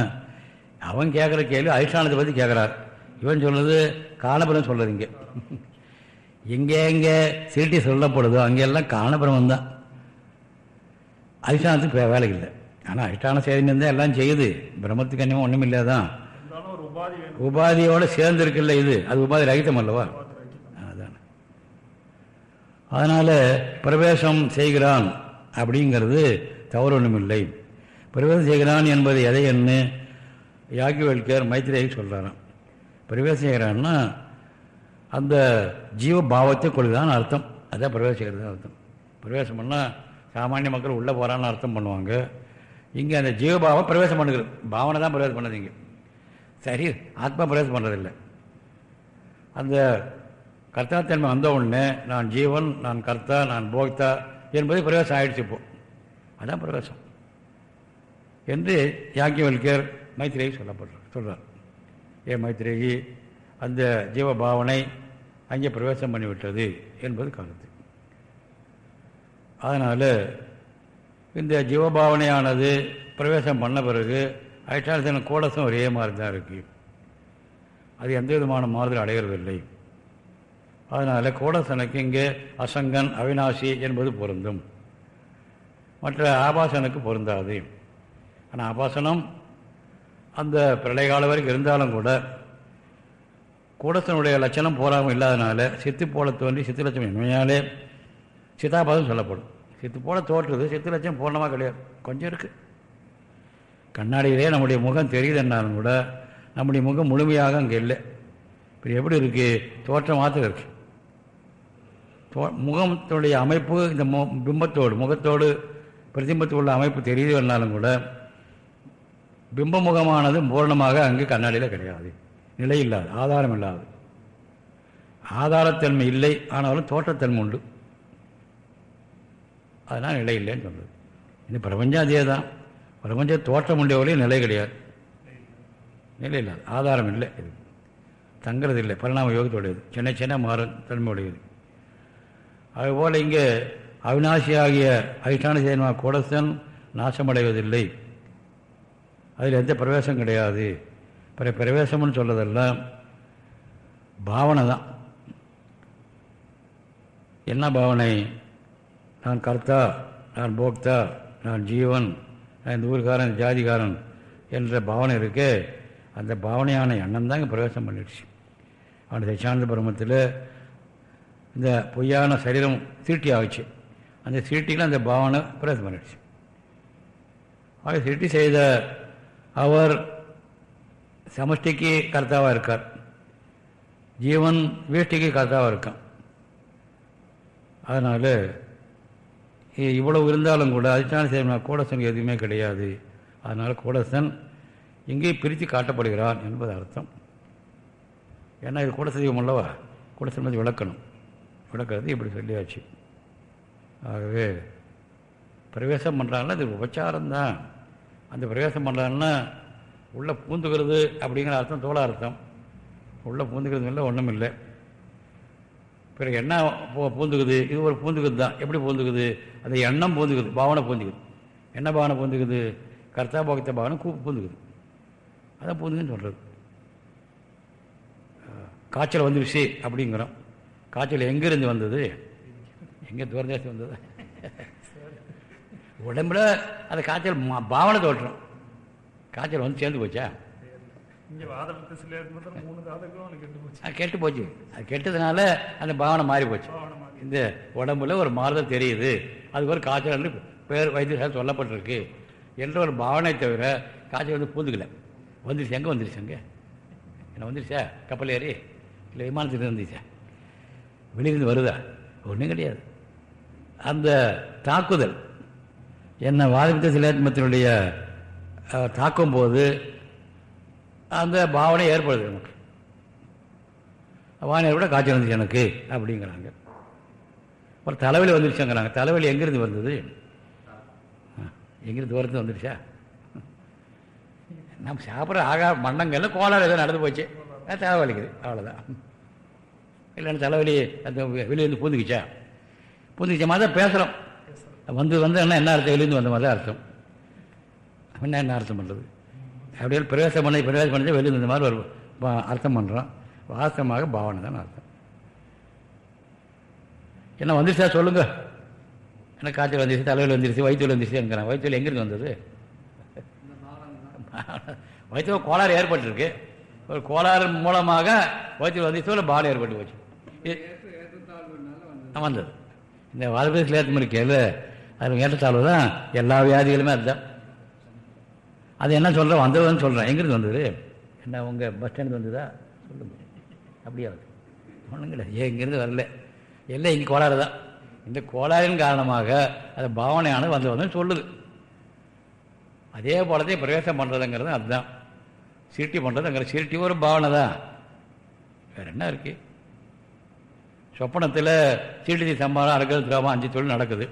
அவன் கேட்குற கேள்வி அதிஷ்டானத்தை பற்றி கேட்குறார். இவன் சொல்றது காணபுரம் சொல்றது இங்கே எங்கே எங்கே? சிருட்டி சொல்லப்படுதோ அங்கெல்லாம் காணபுரம் தான் அதிஷ்டானத்துக்கு வேலை இல்லை. ஆனால் அதிஷ்டான சேதன்தான் எல்லாம் செய்யுது. பிரம்மத்துக்கு அன்னியமாக ஒன்றும் இல்லாதான். உபாதியோடு சேர்ந்துருக்குல்ல இது. அது உபாதி ரகித்தம் அல்லவா? அதான். அதனால் பிரவேசம் செய்கிறான் அப்படிங்கிறது தவறு ஒன்றுமில்லை பிரவேசம் செய்கிறான் என்பது எதை என்ன யாக்கியவல்கர் மைத்திரேயை சொல்கிறாராம் பிரவேசம் அந்த ஜீவ பாவத்தை கொள்ளுதான் அர்த்தம். அதான் பிரவேசிக்கிறது அர்த்தம். பிரவேசம் பண்ணால் சாமானிய மக்கள் உள்ளே போகிறான்னு அர்த்தம் பண்ணுவாங்க. இங்கே அந்த ஜீவபாவம் பிரவேசம் பண்ணுகிறது. பாவனை தான் பிரவேசம் பண்ணுது இங்கே. சரி ஆத்மா பிரவேசம் பண்ணுறதில்லை அந்த கர்த்தாத்தன்மை வந்த உடனே நான் ஜீவன் நான் கர்த்தா நான் போக்தா என்பது பிரவேசம் ஆயிடுச்சு இப்போ. அதான் பிரவேசம். என்று யாக்கியவல்கர் மைத்திரியை சொல்லப்படுறார் சொல்கிறார் ஏ மைத்திரேயி அந்த ஜீவபாவனை அங்கே பிரவேசம் பண்ணிவிட்டது என்பது கருத்து. அதனால் இந்த ஜீவபாவனையானது பிரவேசம் பண்ண பிறகு அதிஷ்டானத்தின கோடசம் ஒரே மாதிரி தான் இருக்குது அது எந்த விதமான மாறுதல் அடைகிறதில்லை. அதனால் கோடசனுக்கு இங்கே அசங்கன் அவினாசி என்பது பொருந்தும். மற்ற ஆபாசனுக்கு பொருந்தாது. ஆனால் ஆபாசனம் அந்த பிரளய காலம் வரைக்கும் இருந்தாலும் கூட கூடசனுடைய லட்சணம் போராமல் இல்லாதனால சித்து போல தோன்றி சித்து லட்சம் உண்மையாலே சிதாபாதம் சொல்லப்படும். சித்து போல தோற்றுறது சித்து லட்சம் பூர்ணமாக கிடையாது. கொஞ்சம் இருக்குது கண்ணாடியிலே நம்முடைய முகம் தெரியுதுன்னாலும் கூட நம்முடைய முகம் முழுமையாக அங்கே இல்லை. இப்போ எப்படி இருக்குது தோற்றம் மாத்திரம் இருக்குது தோ முகத்தினுடைய அமைப்பு இந்த மு பிம்பத்தோடு முகத்தோடு பிரதிபத்தில் உள்ள அமைப்பு தெரியுதுன்னாலும் கூட பிம்பமுகமானது பூரணமாக அங்கு கண்ணாடியில் கிடையாது. நிலை இல்லாது ஆதாரம் இல்லாது. ஆதாரத்தன்மை இல்லை ஆனாலும் தோற்றத்தன்மை உண்டு. அதனால் நிலை இல்லைன்னு சொல்லுது இந்த பிரபஞ்சம் அதே தான். பிரபஞ்ச தோற்றம் உண்டியவர்களையும் நிலை கிடையாது. நிலை இல்லாது ஆதாரம் இல்லை இது. தங்கிறது இல்லை பரிணாம யோகத்துடையது சின்ன சின்ன மாறும் தன்மை உடையது அதுபோல் இங்கே அவிநாசியாகிய அதிஷ்டான சேனமாக கூடசன் நாசமடைவதில்லை. அதில் எந்த பிரவேசம் கிடையாது. பிற பிரவேசம்னு சொல்லதெல்லாம் பாவனை தான். என்ன பாவனை? நான் கர்த்தா நான் போக்தா நான் ஜீவன் நான் இந்த ஊர்காரன் ஜாதிகாரன் என்ற பாவனை இருக்கே அந்த பாவனையான எண்ணம் தான் பிரவேசம் பண்ணிடுச்சு. அவன் சச்சியானந்த பிரமத்தில் இந்த பொய்யான சரீரம் திருட்டி ஆகிச்சு அந்த திருட்டியில் அந்த பாவனை பிரவேசம் பண்ணிடுச்சு. ஆக திருட்டி செய்த அவர் சமஷ்டிக்கு கர்த்தாவாக இருக்கார். ஜீவன் வேஷ்டிக்கு கர்த்தாவாக இருக்கான். அதனால் இவ்வளவு இருந்தாலும் கூட அதிஷ்டான செய்யணும் கூடசனுக்கு எதுவுமே கிடையாது. அதனால் கூடசன் இங்கே பிரித்து காட்டப்படுகிறான் என்பது அர்த்தம். ஏன்னா இது கூட செய்வோம் அல்லவா? கூடசன் வந்து விளக்கணும். விளக்கிறது இப்படி சொல்லியாச்சு. ஆகவே பிரவேசம் பண்ணுறாங்கன்னா இது உபச்சாரம்தான். அந்த பிரவேசம் பண்ணுறாங்கன்னா உள்ளே பூந்துக்கிறது அப்படிங்கிற அர்த்தம் தோள அர்த்தம். உள்ளே பூந்துக்கிறது இல்லை ஒன்றும் இல்லை. பிறகு என்ன பூ பூந்துக்குது? இது ஒரு பூந்துக்குது தான். எப்படி பூந்துக்குது? அது எண்ணம் பூந்துக்குது பாவனை பூந்துக்குது. என்ன பாவனை பூந்துக்குது? கர்த்தா பக்த பாவனை கூ பூந்துக்குது. அதான் பூந்துக்குன்னு சொல்கிறது காய்ச்சல் வந்துருச்சு அப்படிங்கிறோம். காய்ச்சல் எங்கேருந்து வந்தது? எங்கே தூரதேசம் வந்தது? உடம்புல அந்த காய்ச்சல் பாவனை தோற்றம். காய்ச்சல் வந்து சேர்ந்து போச்சா? கெட்டு போச்சு. அது கெட்டதுனால அந்த பாவனை மாறி போச்சு. இந்த உடம்புல ஒரு மாறுதல் தெரியுது. அது ஒரு காய்ச்சல் பேர் வைத்தியசாலை சொல்லப்பட்டிருக்கு. என்ற ஒரு பாவனை தவிர காய்ச்சல் வந்து பூந்துக்கல. வந்துருச்சு. எங்கே வந்துருச்சு அங்கே? என்ன வந்துருச்சா? கப்பல் ஏறி? இல்லை விமானத்தில் இருந்துச்சா வெளியிருந்து வருதா? ஒன்றும் கிடையாது. அந்த தாக்குதல் என்னை வாதித்த சிலாத்மத்தினுடைய தாக்கும்போது அந்த பாவனை ஏற்படுது நமக்கு. வானிலை கூட காய்ச்சல் வந்துச்சு எனக்கு அப்படிங்கிறாங்க. ஒரு தலைவலி வந்துருச்சுங்கிறாங்க. தலைவலி எங்கேருந்து வந்தது? ஆ, எங்கிருந்து தூரத்து வந்துருச்சா? நம்ம சாப்பிட்ற ஆகா மண்டங்கள்ல கோளாறு ஏதோ நடந்து போச்சு. அது தலைவலிக்குது அவ்வளோதான் இல்லைன்னா தலைவலி அந்த வெளியிருந்து பூந்துக்குச்சா? பூந்துக்குச்சா மாதிரி தான் பேசுகிறோம் வந்து வந்து என்ன என்ன அர்த்தம் வெளியிருந்து வந்த மாதிரி தான் அர்த்தம் என்ன என்ன அர்த்தம் பண்ணுறது அப்படியே பிரவேசம் பண்ணி பிரவேசம் பண்ணி வெளியிருந்து வந்த மாதிரி ஒரு அர்த்தம் பண்ணுறோம் வாஸ்தவமாக பாவனை தான் அர்த்தம் என்ன வந்துருச்சா சொல்லுங்க என்ன காய்ச்சல் வந்துருச்சு தலையில் வந்துருச்சு வயிற்றுல வந்துருச்சுங்கிறேன் வயிற்றுல எங்கிருந்து வந்தது வயிற்றுல கோளாறு ஏற்பட்டிருக்கு ஒரு கோளாறு மூலமாக வயிற்றுல வந்துச்சு இல்லை பாலம் ஏற்பட்டு போச்சு வந்தது இந்த வாதபேசில் ஏற்ற மாதிரி கேளு அதில் ஏற்றத்தாழ்வு தான். எல்லா வியாதிகளுமே அதுதான். அது என்ன சொல்கிறோம் வந்ததுன்னு சொல்கிறேன் எங்கிருந்து வந்தது? என்ன உங்கள் பஸ் ஸ்டாண்டு வந்ததா? சொல்லுங்க. அப்படியா ஒன்றும் கிடையாது. ஏன் இங்கேருந்து வரல? எல்லாம் இங்கே கோளாறு தான். இந்த கோளாறின் காரணமாக அது பாவனையானது வந்து வந்து சொல்லுது. அதே போலத்தையும் பிரவேசம் பண்ணுறதுங்கிறது அதுதான். சிருட்டி பண்ணுறதுங்கிற சிருட்டி ஒரு பாவனை தான். வேறு என்ன இருக்குது சொப்பனத்தில் சீட்டி சம்பாரம் அடக்கிறது திராமம் அஞ்சு தொழில் நடக்குது.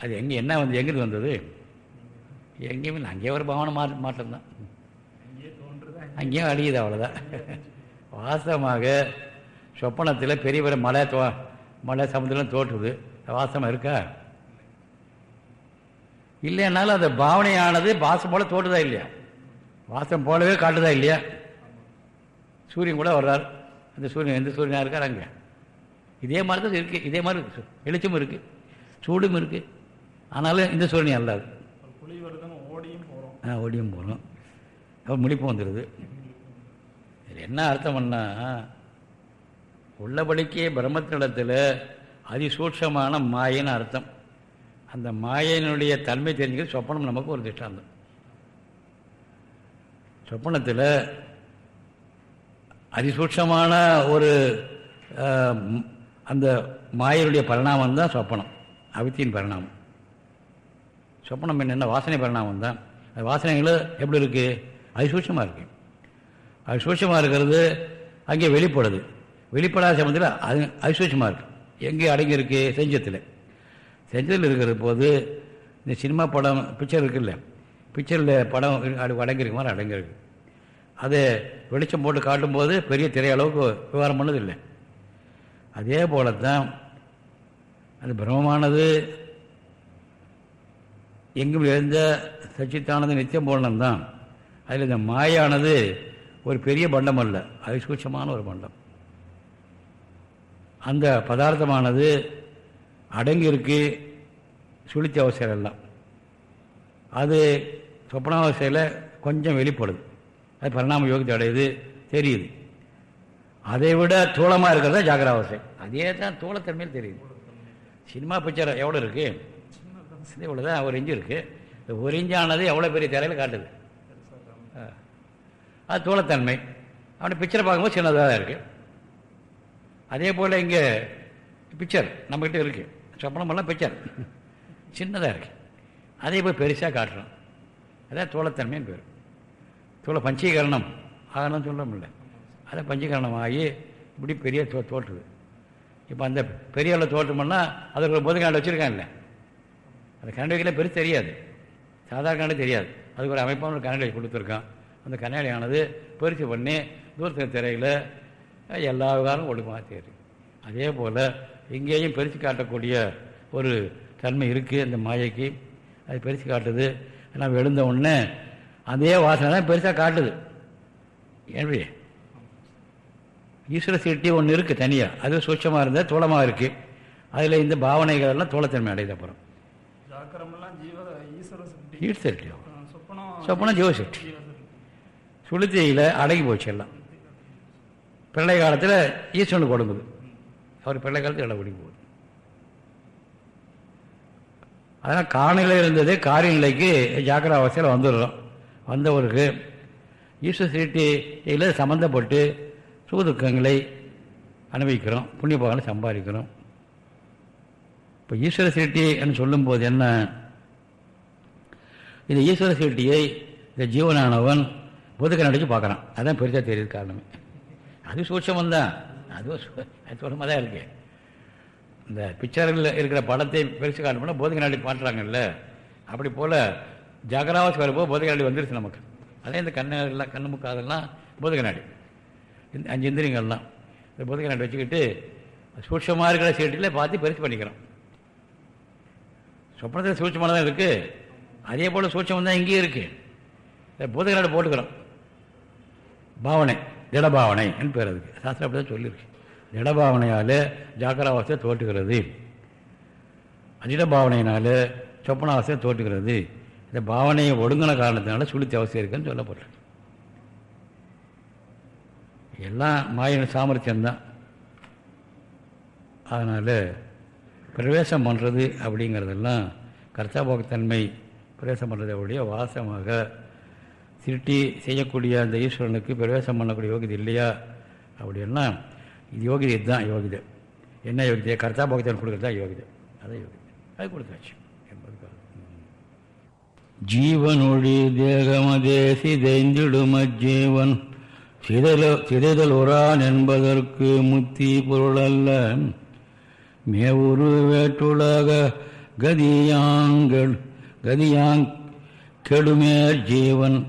அது எங்கே என்ன வந்து எங்கிருந்து வந்தது? எங்கேயுமே. அங்கேயே ஒரு பாவனை மா மாற்றம் தான். அங்கேயும் அழியுது அவ்வளோதான் வாஸ்தவமாக சொப்பனத்தில் பெரிய பெரிய மலை தோ மலை சமுத்திரம் தோற்றுது. வாசமாக இருக்கா? இல்லைன்னாலும் அந்த பாவனையானது வாசம் போல தோற்றுதா இல்லையா? வாசம் போலவே காட்டுதா இல்லையா? சூரியன் கூட வர்றார். அந்த சூரியன் எந்த சூரியனாக இருக்கார் அங்கே. இதே மாதிரி தான் இருக்குது இதே மாதிரி இருக்கு. வெளிச்சமும் இருக்குது சூடும் இருக்குது ஆனாலும் இந்த சூரியன் அல்லாது. ஆ ஓடியும் போகணும் அவர் முடிப்பு வந்துடுது இதில் என்ன அர்த்தம் பண்ணா உள்ளபடிக்கே பிரம்மத்தினிடத்தில் அதிசூட்சமான மாயின்னு அர்த்தம். அந்த மாயினுடைய தன்மை தெரிஞ்சுக்கிறது சொப்பனம் நமக்கு ஒரு திஷ்டாந்தம். சொப்பனத்தில் அதிசூட்சமான ஒரு அந்த மாயனுடைய பரிணாமம் தான் சொப்பனம். அவித்தியின் பரிணாமம். சொப்பனம் என்ன வாசனை பரிணாமம் தான். அது வாசனைகள் எப்படி இருக்குது அதிசூட்சமாக இருக்கு. அதிசூட்சமாக இருக்கிறது அங்கே வெளிப்படுது. வெளிப்படாத சமயத்தில் அது அதிசூட்சமாக இருக்குது எங்கே அடங்கியிருக்கு செஞ்சத்தில். செஞ்சத்தில் இருக்கிற போது இந்த சினிமா படம் பிக்சர் இருக்குல்ல. பிக்சரில் படம் அடங்கியிருக்கு அடங்கியிருக்க மாதிரி அடங்கியிருக்கு. அது வெளிச்சம் போட்டு காட்டும்போது பெரிய திரையளவுக்கு விவகாரம் பண்ணதில்லை. அதே போல தான் அது பிரம்மமானது எங்கும் எழுந்த சச்சித்தானது நித்தியம் பூர்ணம்தான். அதில் இந்த மாயானது ஒரு பெரிய பண்டம் அல்ல அது சூட்சமான ஒரு பண்டம். அந்த பதார்த்தமானது அடங்கியிருக்கு சுழித்த அவசரம் எல்லாம். அது சொப்பனாவசையில் கொஞ்சம் வெளிப்படுது. அது பரிணாம யோகத்தை அடையுது தெரியுது. அதை விட தூளமாக இருக்கிறதா ஜாகிராவசை அதே தான் தூளத்தன்மையில் தெரியுது. சினிமா பிக்சர் எவ்வளோ இருக்குது இது இவ்வளோ தான் ஒரு இஞ்சு இருக்குது இந்த ஒரு இஞ்சானது எவ்வளோ பெரிய தலையில் காட்டுது? ஆ. அது தோளத்தன்மை. அவனை பிக்சரை பார்க்கும்போது சின்னதாக தான் இருக்குது அதே போல் இங்கே பிக்சர் நம்மக்கிட்ட இருக்குது சொப்பனமெல்லாம் பிக்சர் சின்னதாக இருக்குது அதே போய் பெருசாக காட்டுறோம். அதான் தோளத்தன்மைன்னு பேர். தோளை பஞ்சீகரணம் ஆகணும் முடியல. அதை பஞ்சீகரணம் ஆகி இப்படி பெரிய தோ தோற்றுது. இப்போ அந்த பெரிய அளவு தோற்றம்னா அதற்கு ஒரு பொது கண்ணாடி அந்த கண்ணாடி வைக்கல பெருசு தெரியாது. சாதாரண கண்ணாடி தெரியாது. அதுக்கு ஒரு அமைப்பான ஒரு கண்ணாடி கொடுத்துருக்கான். அந்த கண்ணாடியானது பெருசு பண்ணி தூரத்து திரையில் எல்லா விவகாரமும் ஒழுக்கமாக தெரியும் அதே போல் இங்கேயும் பெருசு காட்டக்கூடிய ஒரு தன்மை இருக்குது அந்த மாயைக்கு. அது பெருசு காட்டுது. நம்ம எழுந்த உடனே அதே வாசனை தான் பெருசாக காட்டுது. எப்படி ஈஸ்வர சீட்டி ஒன்று இருக்குது தனியாக அது சூட்சமாக இருந்தால் தூளமாக இருக்குது அதில் இந்த பாவனைகள் எல்லாம் தோளத்தன்மை அடையுது அப்புறம் ஜாக்கிரமெல்லாம் ஜீவ ஈஸ்வர சக்தி ஈட் சக்தி. சொப்பனம் ஜீவசக்தி சுளுத்தியில் அடங்கி போச்சு எல்லாம். பிள்ளை காலத்தில் ஈஸ்வரனுக்கு கொடுங்குது. அவர் பிள்ளை காலத்தில் இடம் ஒடுங்கி போகுது. அதனால் காணிலை இருந்தது காரிய நிலைக்கு ஜாக்கிர அவஸ்தையில் வந்துடுறோம். வந்தவருக்கு ஈஸ்வர சீட்டியில் சம்மந்தப்பட்டு சுகதுக்கங்களை அனுபவிக்கிறோம் புண்ணிய பாகங்களை சம்பாதிக்கிறோம். இப்போ ஈஸ்வர சீட்டி என்று சொல்லும்போது என்ன? இந்த ஈஸ்வர சீட்டியை இந்த ஜீவனானவன் புதுக்க நடிச்சு பார்க்குறான். அதான் பெருசாக தெரியுது காரணமே. அது சூட்சம் தான் அதுவும் சு- அது தான் இருக்கு. இந்த பிக்சரில் இருக்கிற படத்தை பெருசு காட்டணும்னா போதக நாடி பாட்டுறாங்கல்ல அப்படி போல் ஜாகராவாசி வரும்போது போதக நாடி வந்துருச்சு நமக்கு. அதே இந்த கண்ணெல்லாம் கண்ணு முக்காதெல்லாம் போதக நாடி இந்த அஞ்சு இந்திரியங்கள்லாம். இந்த போதக நாடி வச்சுக்கிட்டு சூட்சமாக இருக்கிற சீட்டில் பார்த்து பெருசு பண்ணிக்கிறோம். சொப்பனத்தில் சூட்சமாக தான் இருக்குது அதே போல் சூட்சம் தான் இங்கேயும் இருக்குது போதக போட்டுக்கிறோம். பாவனை திடபாவனை என்று பேர் அதுக்கு. சாஸ்திரம் அப்படி தான் சொல்லியிருக்கு. திடபாவனையால் ஜாக்கிராவஸ்தை தோற்றுகிறது. அதிட சொப்பன சொப்பனாவஸ்தை தோற்றுகிறது. இந்த பாவனையை ஒடுங்கின காரணத்தினால சுளுத்தி அவசியம் இருக்குன்னு சொல்லப்படுறது எல்லாம் மாயின் சாமர்த்தியம்தான். அதனால் பிரவேசம் பண்ணுறது அப்படிங்கிறதெல்லாம் கர்த்தாபோகத்தன்மை பிரவேசம் பண்ணுறது அவருடைய வாசமாக திருட்டி செய்யக்கூடிய அந்த ஈஸ்வரனுக்கு பிரவேசம் பண்ணக்கூடிய யோகிதை இல்லையா அப்படின்னா இது யோகிதை இதுதான் யோகிதை. என்ன யோகிதை? கர்த்தாபோகத்தன் கொடுக்குறது கொடுக்குறதா யோகிதை. அதான் யோகிதை. அது கொடுத்தாச்சு. என்பதுக்காக ஜீவனொழி தேகமதே சிதைந்திடுமஜீவன் சிதல சிதைதல் உரான் என்பதற்கு முத்தி பொருளல்ல. மேவுரு வேற்றுலக கதியாங்கள் கதியாங் கெடுமேற் ஜீவன்.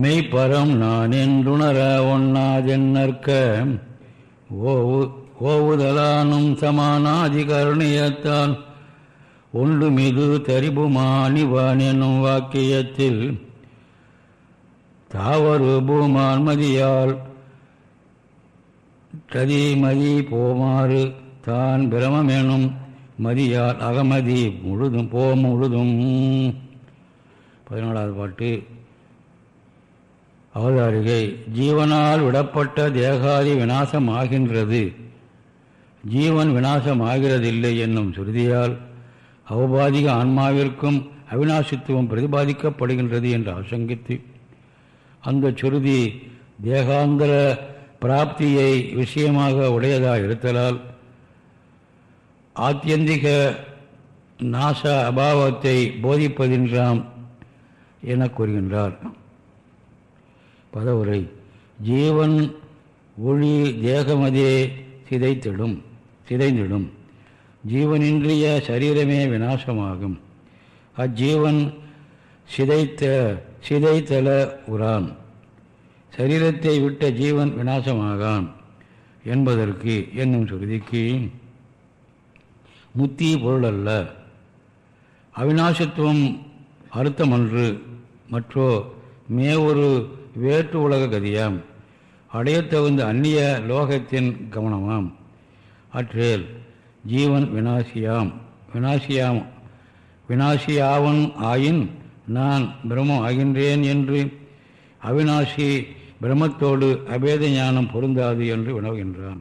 மெய்ப்பரம் நான் என்றுணர ஒண்ணாதென்னற்க ஓவு ஓவுதலானும் சமானாதிகரணியத்தான். ஒன்று மிது தரிபுமானிவான் என்னும் வாக்கியத்தில் தாவரு பூமான்மதியால் ததிமதி போமாறு. தான் பிரமமேனும் மதியால் அகமதி முழுதும் போ முழுதும். பதினாலாவது பாட்டு. அவதாரிகை ஜீவனால் விடப்பட்ட தேகாதி விநாசம் ஆகின்றது ஜீவன் விநாசம் ஆகிறதில்லை என்னும் சுருதியால் அவபாதிக ஆன்மாவிற்கும் அவிநாசித்துவம் பிரதிபாதிக்கப்படுகின்றது என்று ஆசங்கித்து அந்த சுருதி தேகாந்திர பிராப்தியை விஷயமாக உடையதாக இருத்தலால் ஆத்தியந்திக நாச அபாவத்தை போதிப்பதின்றாம் என கூறுகின்றார். பதவுரை ஜீவன் ஒளி தேகமதே சிதைத்திடும் சிதைந்திடும். ஜீவனின்றிய சரீரமே விநாசமாகும். அஜீவன் சிதைத்த சிதைத்தல உரான். சரீரத்தை விட்ட ஜீவன் விநாசமாகான் என்பதற்கு என்னும் சுருதிக்கு முத்தி பொருள் அல்ல. அவிநாசத்துவம் அழுத்தமன்று மற்றோ மே ஒரு வேற்று உலக கதியாம். அடையத்தகுந்த அந்நிய லோகத்தின் கவனமாம். அற்றேல் ஜீவன் வினாசியாம் வினாசியாம் வினாசியாவன் ஆயின் நான் பிரம்மம் ஆகின்றேன் என்று அவினாசி பிரம்மத்தோடு அபேத ஞானம் பொருந்தாது என்று வினவுகின்றான்